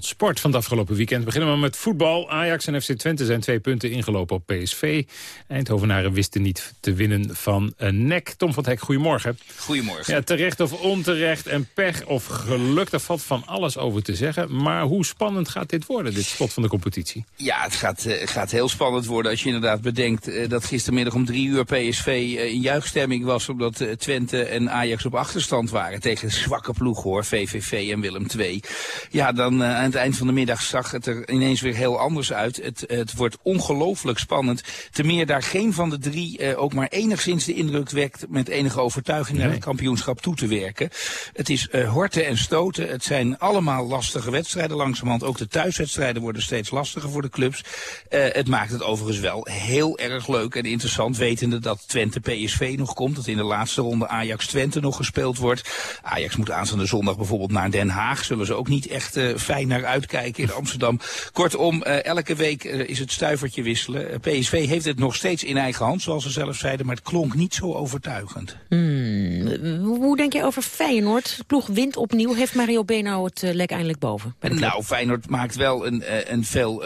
Sport van het afgelopen weekend. Beginnen we met voetbal. Ajax en FC Twente zijn twee punten ingelopen op PSV. Eindhovenaren wisten niet te winnen van een nek. Tom van Hek, goedemorgen. Goedemorgen. Ja, terecht of onterecht en pech of geluk, daar valt van alles over te zeggen. Maar hoe spannend gaat dit worden, dit slot van de competitie? Ja, het gaat, uh, gaat heel spannend worden als je inderdaad bedenkt... Uh, dat gistermiddag om drie uur PSV uh, in juichstemming was... omdat Twente en Ajax op achterstand waren tegen zwakke ploeg, hoor. VVV en Willem II. Ja, dan aan het eind van de middag zag het er ineens weer heel anders uit. Het, het wordt ongelooflijk spannend. Te meer daar geen van de drie uh, ook maar enigszins de indruk wekt... met enige overtuiging naar het kampioenschap toe te werken. Het is uh, horten en stoten. Het zijn allemaal lastige wedstrijden langzamerhand. Ook de thuiswedstrijden worden steeds lastiger voor de clubs. Uh, het maakt het overigens wel heel erg leuk en interessant... wetende dat Twente PSV nog komt. Dat in de laatste ronde Ajax-Twente nog gespeeld wordt. Ajax moet aanstaande zondag bijvoorbeeld naar Den Haag. Zullen ze ook niet echt fijn naar uitkijken in Amsterdam. Kortom, uh, elke week uh, is het stuivertje wisselen. Uh, PSV heeft het nog steeds in eigen hand, zoals ze zelf zeiden, maar het klonk niet zo overtuigend. Hmm. Hoe denk je over Feyenoord? De ploeg wint opnieuw. Heeft Mario Beno het lek eindelijk boven? Nou, Feyenoord maakt wel een, een veel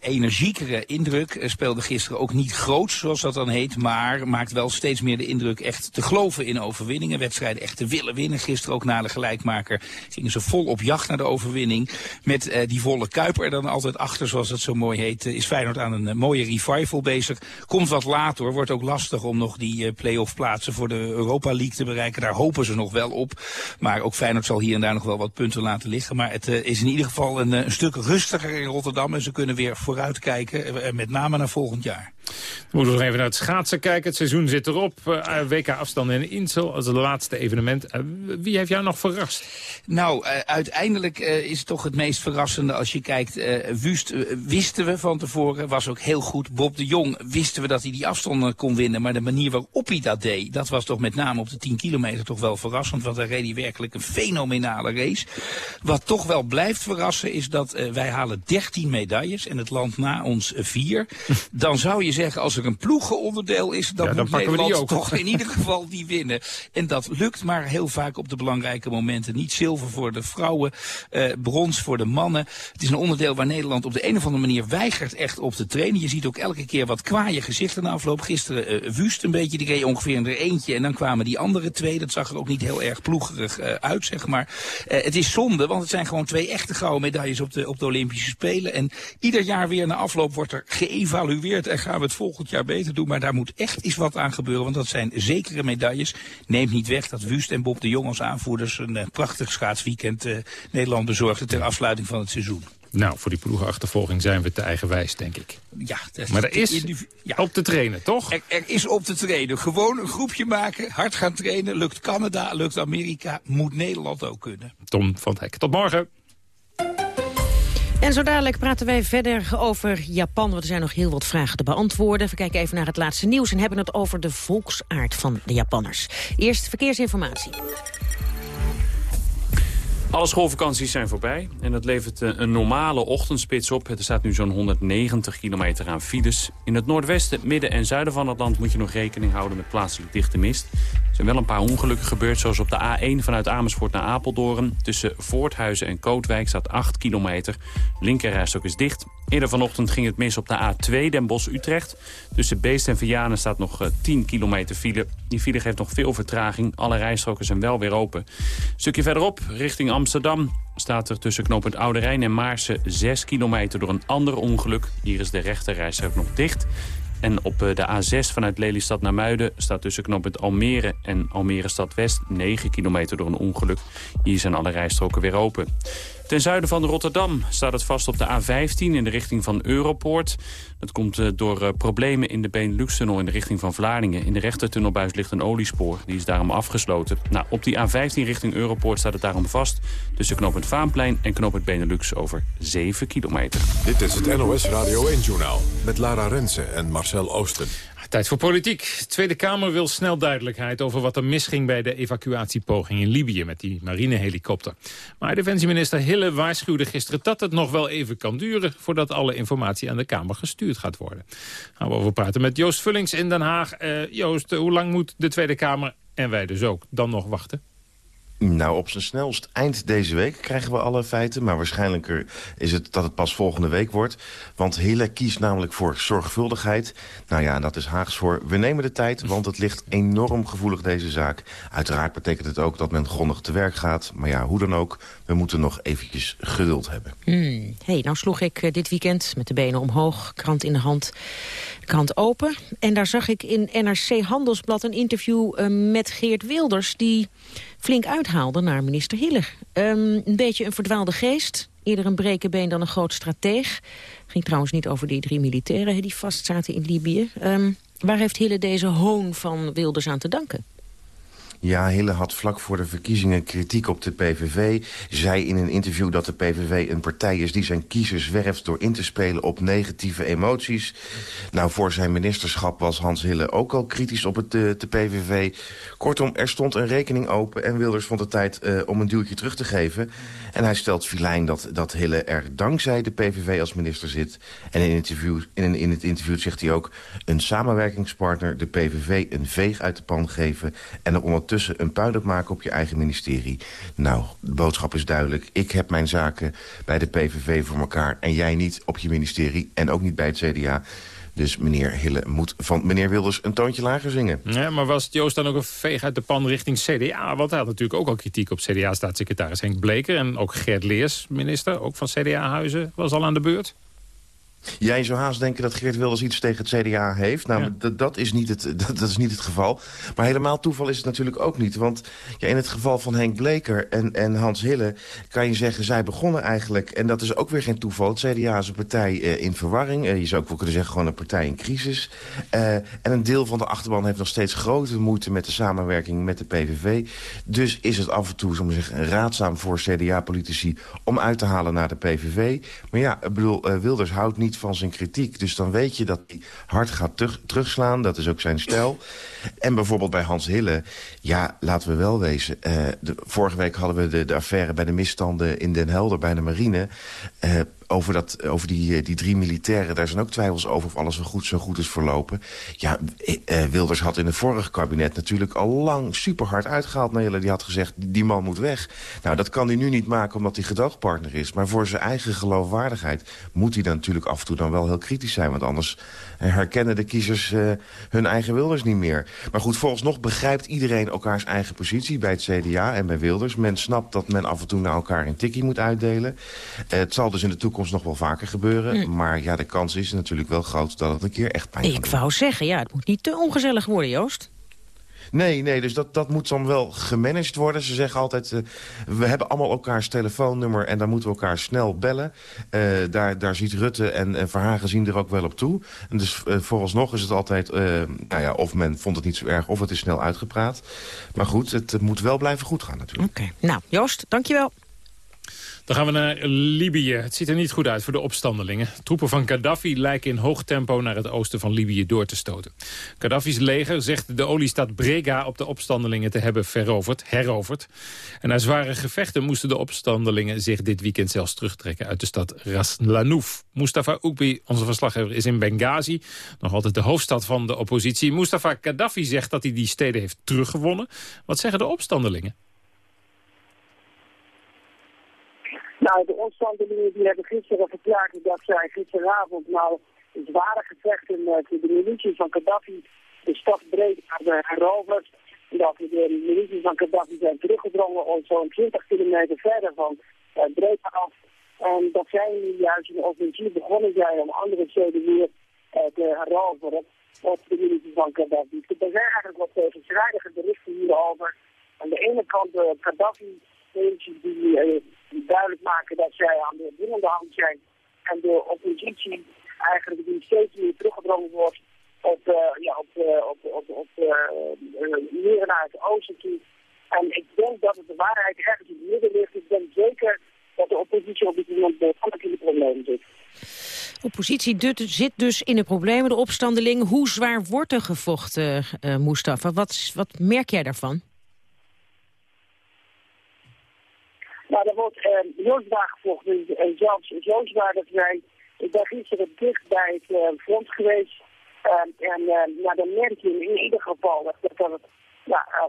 energiekere indruk. speelde gisteren ook niet groot, zoals dat dan heet, maar maakt wel steeds meer de indruk echt te geloven in overwinningen. Wedstrijden echt te willen winnen. Gisteren ook na de gelijkmaker gingen ze vol op jacht naar de overwinning. Met uh, die volle Kuiper er dan altijd achter, zoals het zo mooi heet, uh, is Feyenoord aan een uh, mooie revival bezig. Komt wat later, wordt ook lastig om nog die play-off plaatsen voor de Europa League te bereiken. Daar hopen ze nog wel op. Maar ook Feyenoord zal hier en daar nog wel wat punten laten liggen. Maar het is in ieder geval een, een, stuk rustiger in Rotterdam. En ze kunnen weer vooruitkijken, met name naar volgend jaar. We moeten nog even naar het schaatsen kijken. Het seizoen zit erop. WK afstand in Insel als het laatste evenement. wie heeft jou nog verrast? Nou, uiteindelijk is het toch het meest verrassende als je kijkt. Wust uh, wisten we van tevoren, was ook heel goed. Bob de Jong wisten we dat hij die afstanden kon winnen. Maar de manier waarop hij dat deed, dat was toch met name op de 10 kilometer toch wel verrassend. Want daar reed hij werkelijk een fenomenale race. Wat toch wel blijft verrassen is dat wij halen 13 medailles en het land na ons 4. Dan zou je zeggen, als er een ploegenonderdeel is, dan, ja, dan moet Nederland toch in ieder geval die winnen. En dat lukt maar heel vaak op de belangrijke momenten. Niet zilver voor de vrouwen, brons voor de mannen. Het is een onderdeel waar Nederland op de een of andere manier weigert echt op te trainen. Je ziet ook elke keer wat kwaaie gezichten na afloop. Gisteren uh, Wust een beetje, die reed ongeveer in er eentje. En dan kwamen die andere twee. Dat zag er ook niet heel erg ploegerig uh, uit, zeg maar. Uh, het is zonde, want het zijn gewoon twee echte gouden medailles op de, op de Olympische Spelen. En ieder jaar weer na afloop wordt er geëvalueerd. En gaan we het volgend jaar beter doen. Maar daar moet echt iets wat aan gebeuren, want dat zijn zekere medailles. Neemt niet weg dat Wust en Bob de Jong als aanvoerders een prachtig schaatsweekend Nederland bezorgden ter afsluiting van het seizoen. Nou, voor die ploegenachtervolging zijn we te eigenwijs, denk ik. Ja, dat maar er is ja. op te trainen, toch? Er, er, is op te trainen. Gewoon een groepje maken, hard gaan trainen. Lukt Canada, lukt Amerika, moet Nederland ook kunnen. Tom van Hek, tot morgen. En zo dadelijk praten wij verder over Japan, want er zijn nog heel wat vragen te beantwoorden. We kijken even naar het laatste nieuws en hebben het over de volksaard van de Japanners. Eerst verkeersinformatie. Alle schoolvakanties zijn voorbij en dat levert eh, een normale ochtendspits op. Er staat nu zo'n 190 kilometer aan files. In het noordwesten, midden en zuiden van het land moet je nog rekening houden met plaatselijk dichte mist. Er zijn wel een paar ongelukken gebeurd, zoals op de A1 vanuit Amersfoort naar Apeldoorn. Tussen Voorthuizen en Kootwijk staat 8 kilometer. Linkerrijstok is dicht. Eerder vanochtend ging het mis op de A2 Den Bosch-Utrecht. Tussen Beest en Vianen staat nog 10 eh, kilometer file. Die file geeft nog veel vertraging. Alle rijstroken zijn wel weer open. Stukje verderop, richting Amsterdam, staat er tussen knooppunt Oude Rijn en Maarsen 6 kilometer door een ander ongeluk. Hier is de rechterrijstrook nog dicht. En op eh, de A6 vanuit Lelystad naar Muiden staat tussen knooppunt Almere en Almere Stad West 9 kilometer door een ongeluk. Hier zijn alle rijstroken weer open. Ten zuiden van Rotterdam staat het vast op de A15 in de richting van Europoort. Dat komt eh, door eh, problemen in de Benelux-tunnel in de richting van Vlaardingen. In de rechtertunnelbuis ligt een oliespoor. Die is daarom afgesloten. Nou, op die A15 richting Europoort staat het daarom vast. Tussen knooppunt Vaanplein en knooppunt Benelux over 7 kilometer. Dit is het NOS Radio 1-journaal met Lara Rensen en Marcel Oosten. Tijd voor politiek. De Tweede Kamer wil snel duidelijkheid over wat er misging bij de evacuatiepoging in Libië met die marinehelikopter. Maar defensieminister Hille waarschuwde gisteren dat het nog wel even kan duren voordat alle informatie aan de Kamer gestuurd gaat worden. Gaan we over praten met Joost Vullings in Den Haag. Uh, Joost, hoe lang moet de Tweede Kamer en wij dus ook dan nog wachten? Nou, op zijn snelst eind deze week krijgen we alle feiten. Maar waarschijnlijker is het dat het pas volgende week wordt. Want Hille kiest namelijk voor zorgvuldigheid. Nou ja, dat is Haags voor we nemen de tijd, want het ligt enorm gevoelig deze zaak. Uiteraard betekent het ook dat men grondig te werk gaat. Maar ja, hoe dan ook, we moeten nog eventjes geduld hebben. Hmm. hey, nou sloeg ik eh, dit weekend met de benen omhoog, krant in de hand, krant open. En daar zag ik in NRC Handelsblad een interview uh, met Geert Wilders... die flink uithaalde naar minister Hiller. Um, een beetje een verdwaalde geest. Eerder een brekenbeen dan een groot strateeg. Ging trouwens niet over die drie militairen die vastzaten in Libië. Um, waar heeft Hille deze hoon van Wilders aan te danken? Ja, Hille had vlak voor de verkiezingen kritiek op de PVV. Zei in een interview dat de PVV een partij is die zijn kiezers werft... door in te spelen op negatieve emoties. Nou, voor zijn ministerschap was Hans Hille ook al kritisch op het, de, de PVV. Kortom, er stond een rekening open en Wilders vond het tijd uh, om een duwtje terug te geven. En hij stelt filijn dat, dat Hille er dankzij de PVV als minister zit. En in, interview, in, in het interview zegt hij ook... een samenwerkingspartner, de PVV, een veeg uit de pan geven... en er ondertussen een puinhoop maken op je eigen ministerie. Nou, de boodschap is duidelijk. Ik heb mijn zaken bij de PVV voor elkaar... en jij niet op je ministerie en ook niet bij het CDA... Dus meneer Hille moet van meneer Wilders een toontje lager zingen. Ja, maar was Joost dan ook een veeg uit de pan richting CDA? Want hij had natuurlijk ook al kritiek op CDA-staatssecretaris Henk Bleker... en ook Gert Leers, minister, ook van CDA-huizen, was al aan de beurt. Jij zou haast denken dat Geert Wilders iets tegen het CDA heeft. Nou, dat, is niet het, dat, dat, is niet het geval. Maar helemaal toeval is het natuurlijk ook niet. Want ja, in het geval van Henk Bleker en, en Hans Hille... kan je zeggen, zij begonnen eigenlijk... en dat is ook weer geen toeval. Het CDA is een partij uh, in verwarring. Uh, je zou ook wel kunnen zeggen, gewoon een partij in crisis. Uh, en een deel van de achterban heeft nog steeds grote moeite... met de samenwerking met de PVV. Dus is het af en toe, zeggen, raadzaam voor CDA-politici... om uit te halen naar de PVV. Maar ja, ik bedoel, Wilders houdt niet van zijn kritiek. Dus dan weet je dat hij hard gaat terug, terugslaan. Dat is ook zijn stijl. En bijvoorbeeld bij Hans Hille, ja, laten we wel wezen. Uh, de, vorige week hadden we de, de affaire bij de misstanden in Den Helder bij de marine. Uh, over, dat, over die, die drie militairen, daar zijn ook twijfels over of alles zo goed, zo goed is verlopen. Ja, uh, Wilders had in het vorige kabinet natuurlijk al lang super hard uitgehaald. Die had gezegd, die man moet weg. Nou, dat kan hij nu niet maken omdat hij gedoogpartner is. Maar voor zijn eigen geloofwaardigheid moet hij dan natuurlijk af en toe dan wel heel kritisch zijn. Want anders herkennen de kiezers hun eigen Wilders niet meer. Maar goed, volgens nog begrijpt iedereen elkaars eigen positie bij het CDA en bij Wilders. Men snapt dat men af en toe naar elkaar een tikkie moet uitdelen. Het zal dus in de toekomst nog wel vaker gebeuren. Mm. Maar ja, de kans is natuurlijk wel groot dat het een keer echt pijn Ik wou zeggen, ja, het moet niet te ongezellig worden, Joost. Nee, nee, dus dat, dat moet dan wel gemanaged worden. Ze zeggen altijd, uh, we hebben allemaal elkaars telefoonnummer... en dan moeten we elkaar snel bellen. Uh, daar, daar ziet Rutte en, en Verhagen zien er ook wel op toe. En dus uh, vooralsnog is het altijd... nou ja, of men vond het niet zo erg, of het is snel uitgepraat. Maar goed, het moet wel blijven goed gaan natuurlijk. Oké, okay. nou Joost, dankjewel. Dan gaan we naar Libië. Het ziet er niet goed uit voor de opstandelingen. Troepen van Gaddafi lijken in hoog tempo naar het oosten van Libië door te stoten. Gaddafi's leger zegt de oliestad Brega op de opstandelingen te hebben veroverd, heroverd. En na zware gevechten moesten de opstandelingen zich dit weekend zelfs terugtrekken uit de stad Ras Lanouf. Mustafa Oekbi, onze verslaggever, is in Benghazi, nog altijd de hoofdstad van de oppositie. Mustafa Gaddafi zegt dat hij die steden heeft teruggewonnen. Wat zeggen de opstandelingen? Nou, de omstandigheden die hebben gisteren verklaard dat zij gisteravond nou zware gevechten met de milities van Gaddafi de stad breed hebben heroverd. Dat de milities van Gaddafi zijn teruggedrongen zo'n 20 kilometer verder van uh, af. En dat zij nu juist een offensief begonnen zijn om andere steden weer te heroveren op de milities van Gaddafi. Er zijn eigenlijk wat tegenstrijdige berichten hierover. Aan de ene kant de Die uh, duidelijk maken dat zij aan de winnende hand zijn. En de oppositie eigenlijk die steeds meer teruggedrongen wordt op, uh, ja, op, uh, op, op, op uh, meer naar het oosten toe. En ik denk dat het de waarheid ergens in het midden ligt. Ik denk zeker dat de oppositie op dit moment behoorlijk in de problemen zit. De oppositie zit dus in de problemen, de opstandelingen. Hoe zwaar wordt er gevochten, uh, Mustafa? Wat, wat merk jij daarvan? Nou, er wordt uh, heel zwaar gevochten. En zelfs zo zwaar dat wij... Ik ben gisteren dicht bij het uh, front geweest. Uh, en uh, nou, dan merk je in ieder geval dat, dat, ja,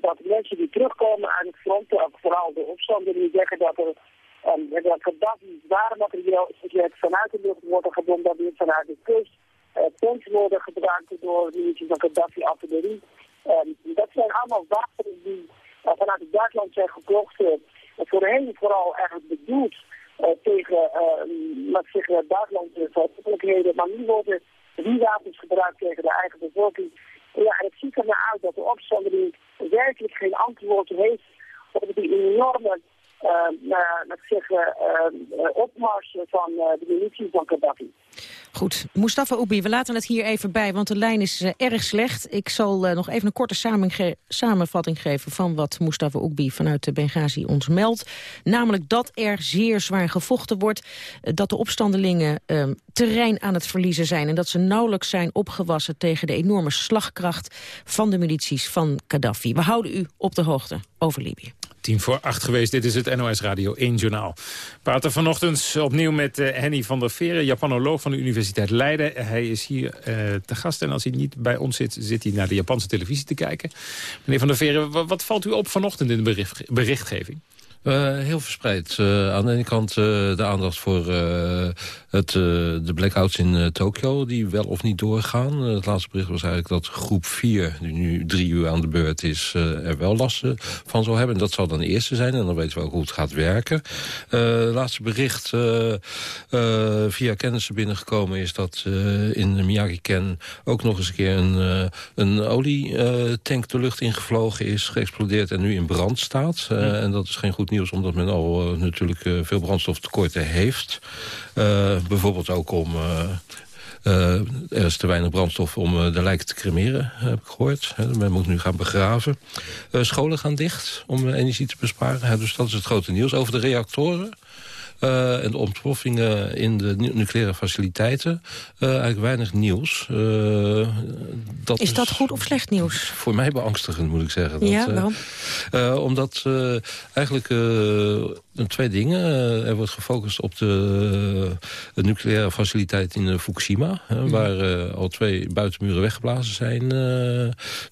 dat mensen die terugkomen aan het front, vooral de opstanden, die zeggen dat er um, dat zware materiaal is gezet vanuit de lucht wordt gebombardeerd vanuit de kust. tanks worden gebruikt door de van Gaddafi artillerie. Um, dat zijn allemaal wapens die vanuit het Duitsland zijn gekocht voorheen vooral eigenlijk bedoeld uh, tegen, uh, laat zeggen, buitenlandse verantwoordelijkheden. Maar nu worden die wapens gebruikt tegen de eigen bevolking. Ja, en het ziet er naar uit dat de opstandeling werkelijk geen antwoord heeft op die enorme uh, laat zeggen, opmars van de militie van Gaddafi. Goed, Mustafa Oebi, we laten het hier even bij, want de lijn is uh, erg slecht. Ik zal uh, nog even een korte samenvatting geven van wat Mustafa Oebi vanuit de Benghazi ons meldt. Namelijk dat er zeer zwaar gevochten wordt, uh, dat de opstandelingen ehm, terrein aan het verliezen zijn... en dat ze nauwelijks zijn opgewassen tegen de enorme slagkracht van de milities van Gaddafi. We houden u op de hoogte over Libië. Tien voor acht geweest, dit is het NOS Radio 1 Journaal. We praten vanochtend opnieuw met uh, Henny van der Veren, Japanoloog van de Universiteit Leiden. Hij is hier uh, te gast en als hij niet bij ons zit, zit hij naar de Japanse televisie te kijken. Meneer van der Veren, wat, wat valt u op vanochtend in de bericht, berichtgeving? Uh, heel verspreid. Uh, aan de ene kant uh, de aandacht voor het, de blackouts in Tokio... die wel of niet doorgaan. het laatste bericht was eigenlijk dat groep 4, die nu drie uur aan de beurt is... er wel last van zal hebben. En dat zal dan de eerste zijn. En dan weten we ook hoe het gaat werken. het laatste bericht via kennissen binnengekomen... is dat in de Miyagi-ken ook nog eens een keer een, een olietank de lucht ingevlogen is... geëxplodeerd en nu in brand staat. En dat is geen goed nieuws, omdat men al uh, natuurlijk uh, veel brandstoftekorten heeft. Uh, bijvoorbeeld ook om... er is te weinig brandstof om de lijken te cremeren, heb ik gehoord. men moet nu gaan begraven. scholen gaan dicht om energie te besparen. dus dat is het grote nieuws. Over de reactoren uh, en de ontploffingen in de nucleaire faciliteiten. Uh, eigenlijk weinig nieuws. Uh, dat is dat goed of slecht nieuws? Voor mij beangstigend, moet ik zeggen. Dat, ja, waarom? omdat eigenlijk twee dingen. er wordt gefocust op de, de nucleaire faciliteit in Fukushima. Mm. Waar al twee buitenmuren weggeblazen zijn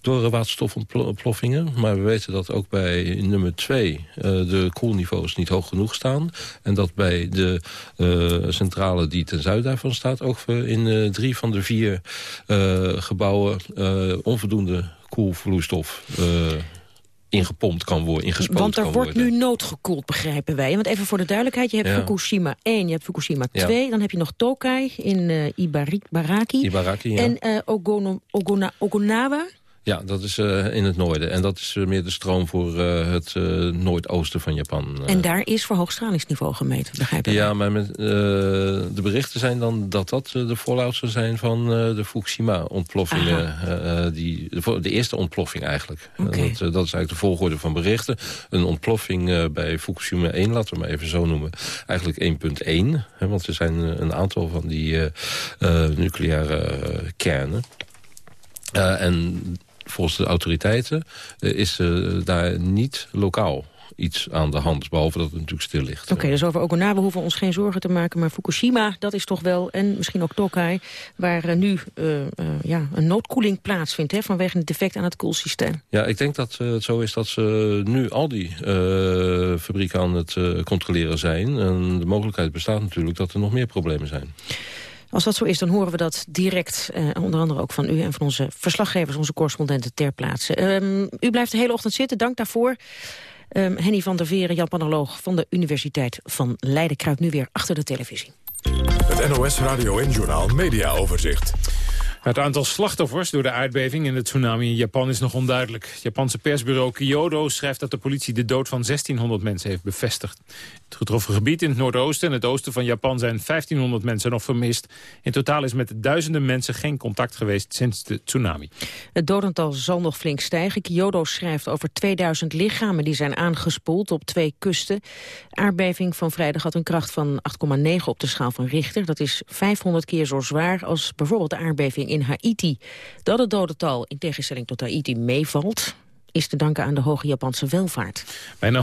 door waterstofontploffingen. Maar we weten dat ook bij nummer twee de koelniveaus niet hoog genoeg staan. En dat bij de uh, centrale die ten zuiden daarvan staat... ook in uh, drie van de vier gebouwen onvoldoende koelvloeistof ingepompt kan worden, ingespoten Want er wordt worden. nu noodgekoeld, begrijpen wij. Want even voor de duidelijkheid, je hebt ja. Fukushima 1, je hebt Fukushima 2... Ja. dan heb je nog Tokai in uh, Ibaraki, Ibaraki ja. en uh, Ogono, Ogona, Ogonawa... Ja, dat is uh, in het noorden. En dat is uh, meer de stroom voor uh, het noordoosten van Japan. En daar is verhoogd gemeten, begrijp ik? Ja, maar met, de berichten zijn dan dat dat de fallout zou zijn van de Fukushima-ontploffingen. die de, de, eerste ontploffing eigenlijk. Okay. Dat, dat, is eigenlijk de volgorde van berichten. Een ontploffing bij Fukushima 1, laten we maar even zo noemen. Eigenlijk 1.1, want er zijn een aantal van die nucleaire kernen. Uh, en volgens de autoriteiten uh, is uh, daar niet lokaal iets aan de hand, behalve dat het natuurlijk stil ligt. Oké, okay, dus over Okinawa hoeven we ons geen zorgen te maken, maar Fukushima, dat is toch wel, en misschien ook Tokai, waar nu ja, een noodkoeling plaatsvindt, hè, vanwege een defect aan het koelsysteem. Ja, ik denk dat het zo is dat ze nu al die fabrieken aan het controleren zijn. En de mogelijkheid bestaat natuurlijk dat er nog meer problemen zijn. Als dat zo is, dan horen we dat direct, eh, onder andere ook van u en van onze verslaggevers, onze correspondenten ter plaatse. Um, u blijft de hele ochtend zitten, dank daarvoor. Um, Henny van der Veren, Japanoloog van de Universiteit van Leiden, kruipt nu weer achter de televisie. Het NOS Radio en Journaal Media Overzicht. Het aantal slachtoffers door de aardbeving en de tsunami in Japan is nog onduidelijk. Het Japanse persbureau Kyodo schrijft dat de politie de dood van 1600 mensen heeft bevestigd. Het getroffen gebied in het noordoosten en het oosten van Japan zijn 1500 mensen nog vermist. In totaal is met duizenden mensen geen contact geweest sinds de tsunami. Het dodental zal nog flink stijgen. Kyodo schrijft over 2000 lichamen die zijn aangespoeld op twee kusten. Aardbeving van vrijdag had een kracht van 8,9 op de schaal van Richter. Dat is 500 keer zo zwaar als bijvoorbeeld de aardbeving in Haiti. Dat het dodental in tegenstelling tot Haiti meevalt is te danken aan de hoge Japanse welvaart. Bijna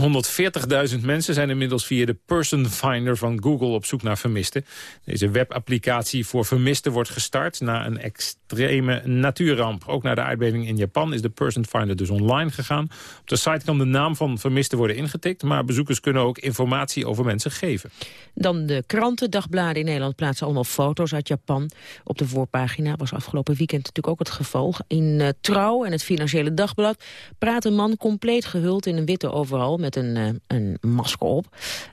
140.000 mensen zijn inmiddels via de Person Finder van Google op zoek naar vermisten. Deze webapplicatie voor vermisten wordt gestart na een extreme natuurramp. Ook na de aardbeving in Japan is de Person Finder dus online gegaan. Op de site kan de naam van vermisten worden ingetikt, maar bezoekers kunnen ook informatie over mensen geven. Dan de kranten, dagbladen in Nederland plaatsen allemaal foto's uit Japan. Op de voorpagina was afgelopen weekend natuurlijk ook het geval. In uh, Trouw en het Financiële Dagblad praat een man compleet gehuld in een witte overal met een, uh, een masker op.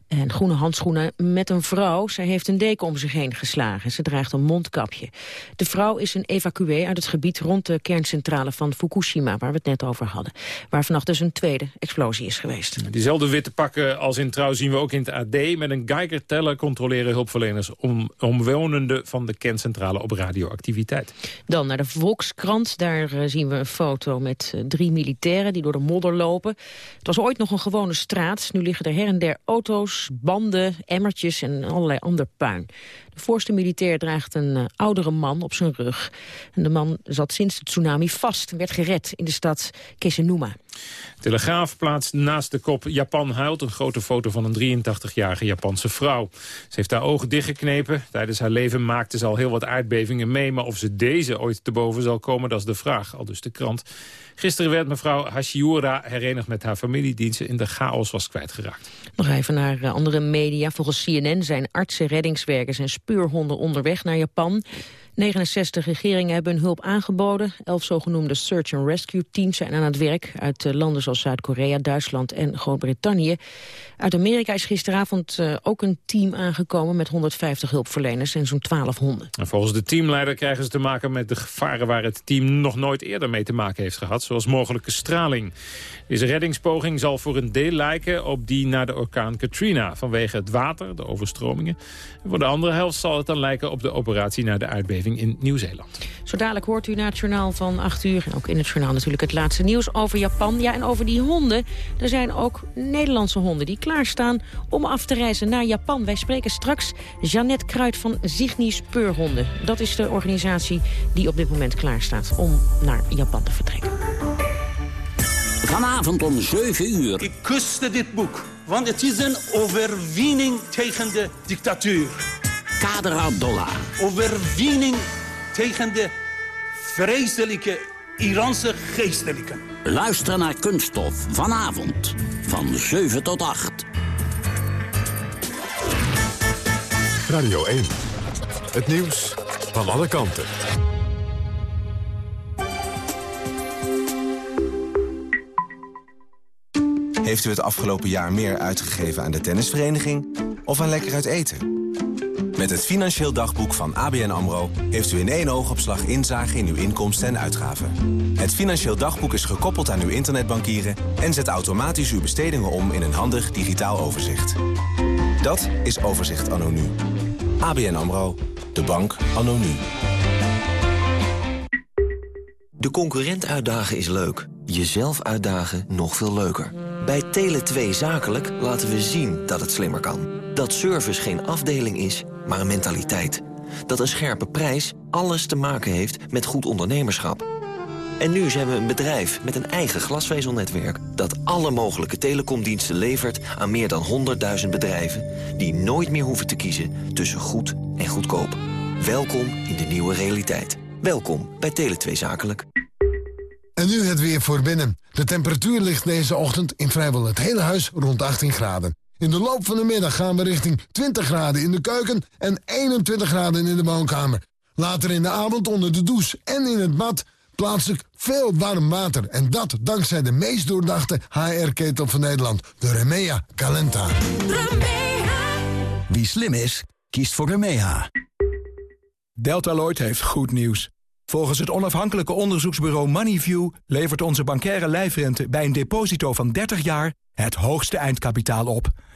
En groene handschoenen met een vrouw. Zij heeft een deken om zich heen geslagen. Ze draagt een mondkapje. De vrouw is een evacuee uit het gebied rond de kerncentrale van Fukushima... waar we het net over hadden. Waar vannacht dus een tweede explosie is geweest. Diezelfde witte pakken als in trouw zien we ook in het AD. Met een Geiger-teller controleren hulpverleners om, omwonenden van de kerncentrale op radioactiviteit. Dan naar de Volkskrant. Daar uh, zien we een foto met uh, drie militairen die door de modder lopen. Het was ooit nog een gewone straat. Nu liggen er her en der auto's banden, emmertjes en allerlei ander puin. De voorste militair draagt een uh, oudere man op zijn rug. En de man zat sinds de tsunami vast en werd gered in de stad Kesenuma. Telegraaf plaatst naast de kop Japan huilt... een grote foto van een 83-jarige Japanse vrouw. Ze heeft haar ogen dichtgeknepen. Tijdens haar leven maakte ze al heel wat aardbevingen mee... maar of ze deze ooit te boven zal komen, dat is de vraag. Al dus de krant. Gisteren werd mevrouw Hashiura herenigd met haar familiediensten... in de chaos was kwijtgeraakt. Nog even naar uh, andere media. Volgens CNN zijn artsen, reddingswerkers en speurhonden onderweg naar Japan. 69 regeringen hebben hun hulp aangeboden. Elf zogenoemde search and rescue teams zijn aan het werk... uit eh, landen zoals Zuid-Korea, Duitsland en Groot-Brittannië. Uit Amerika is gisteravond uh, ook een team aangekomen... met 150 hulpverleners en zo'n 12 honden. En volgens de teamleider krijgen ze te maken met de gevaren... waar het team nog nooit eerder mee te maken heeft gehad... zoals mogelijke straling. Deze reddingspoging zal voor een deel lijken op die na de orkaan Katrina... vanwege het water, de overstromingen. En voor de andere helft zal het dan lijken op de operatie naar de aardbeving in Nieuw-Zeeland. Zo dadelijk hoort u na het journaal van 8 uur... en ook in het journaal natuurlijk het laatste nieuws over Japan. Ja, en over die honden. Er zijn ook Nederlandse honden die klaarstaan om af te reizen naar Japan. Wij spreken straks Jeannette Kruid van Zigni Speurhonden. Dat is de organisatie die op dit moment klaarstaat om naar Japan te vertrekken. Vanavond om 7 uur. Ik kuste dit boek, want het is een overwinning tegen de dictatuur. Kader Abdollah. Overwinning tegen de vreselijke Iranse geestelijke. Luister naar Kunststof vanavond van 7 tot 8. Radio 1. Het nieuws van alle kanten. Heeft u het afgelopen jaar meer uitgegeven aan de tennisvereniging of aan lekker uit eten? Met het Financieel Dagboek van ABN AMRO... heeft u in één oogopslag inzage in uw inkomsten en uitgaven. Het Financieel Dagboek is gekoppeld aan uw internetbankieren... en zet automatisch uw bestedingen om in een handig digitaal overzicht. Dat is Overzicht Anno Nu. ABN AMRO. De bank Anno Nu. De concurrent uitdagen is leuk. Jezelf uitdagen nog veel leuker. Bij Tele2 Zakelijk laten we zien dat het slimmer kan. Dat service geen afdeling is, maar een mentaliteit. Dat een scherpe prijs alles te maken heeft met goed ondernemerschap. En nu zijn we een bedrijf met een eigen glasvezelnetwerk... dat alle mogelijke telecomdiensten levert aan meer dan 100.000 bedrijven... die nooit meer hoeven te kiezen tussen goed en goedkoop. Welkom in de nieuwe realiteit. Welkom bij Tele2 Zakelijk. En nu het weer voor binnen. De temperatuur ligt deze ochtend in vrijwel het hele huis rond 18 graden. In de loop van de middag gaan we richting 20 graden in de keuken en 21 graden in de woonkamer. Later in de avond onder de douche en in het bad plaatselijk veel warm water. En dat dankzij de meest doordachte HR-ketel van Nederland, de Remea Calenta. Remea. Wie slim is, kiest voor Remea. Deltaloid heeft goed nieuws. Volgens het onafhankelijke onderzoeksbureau Moneyview... levert onze bankaire lijfrente bij een deposito van 30 jaar... het hoogste eindkapitaal op.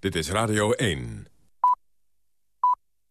Dit is Radio 1.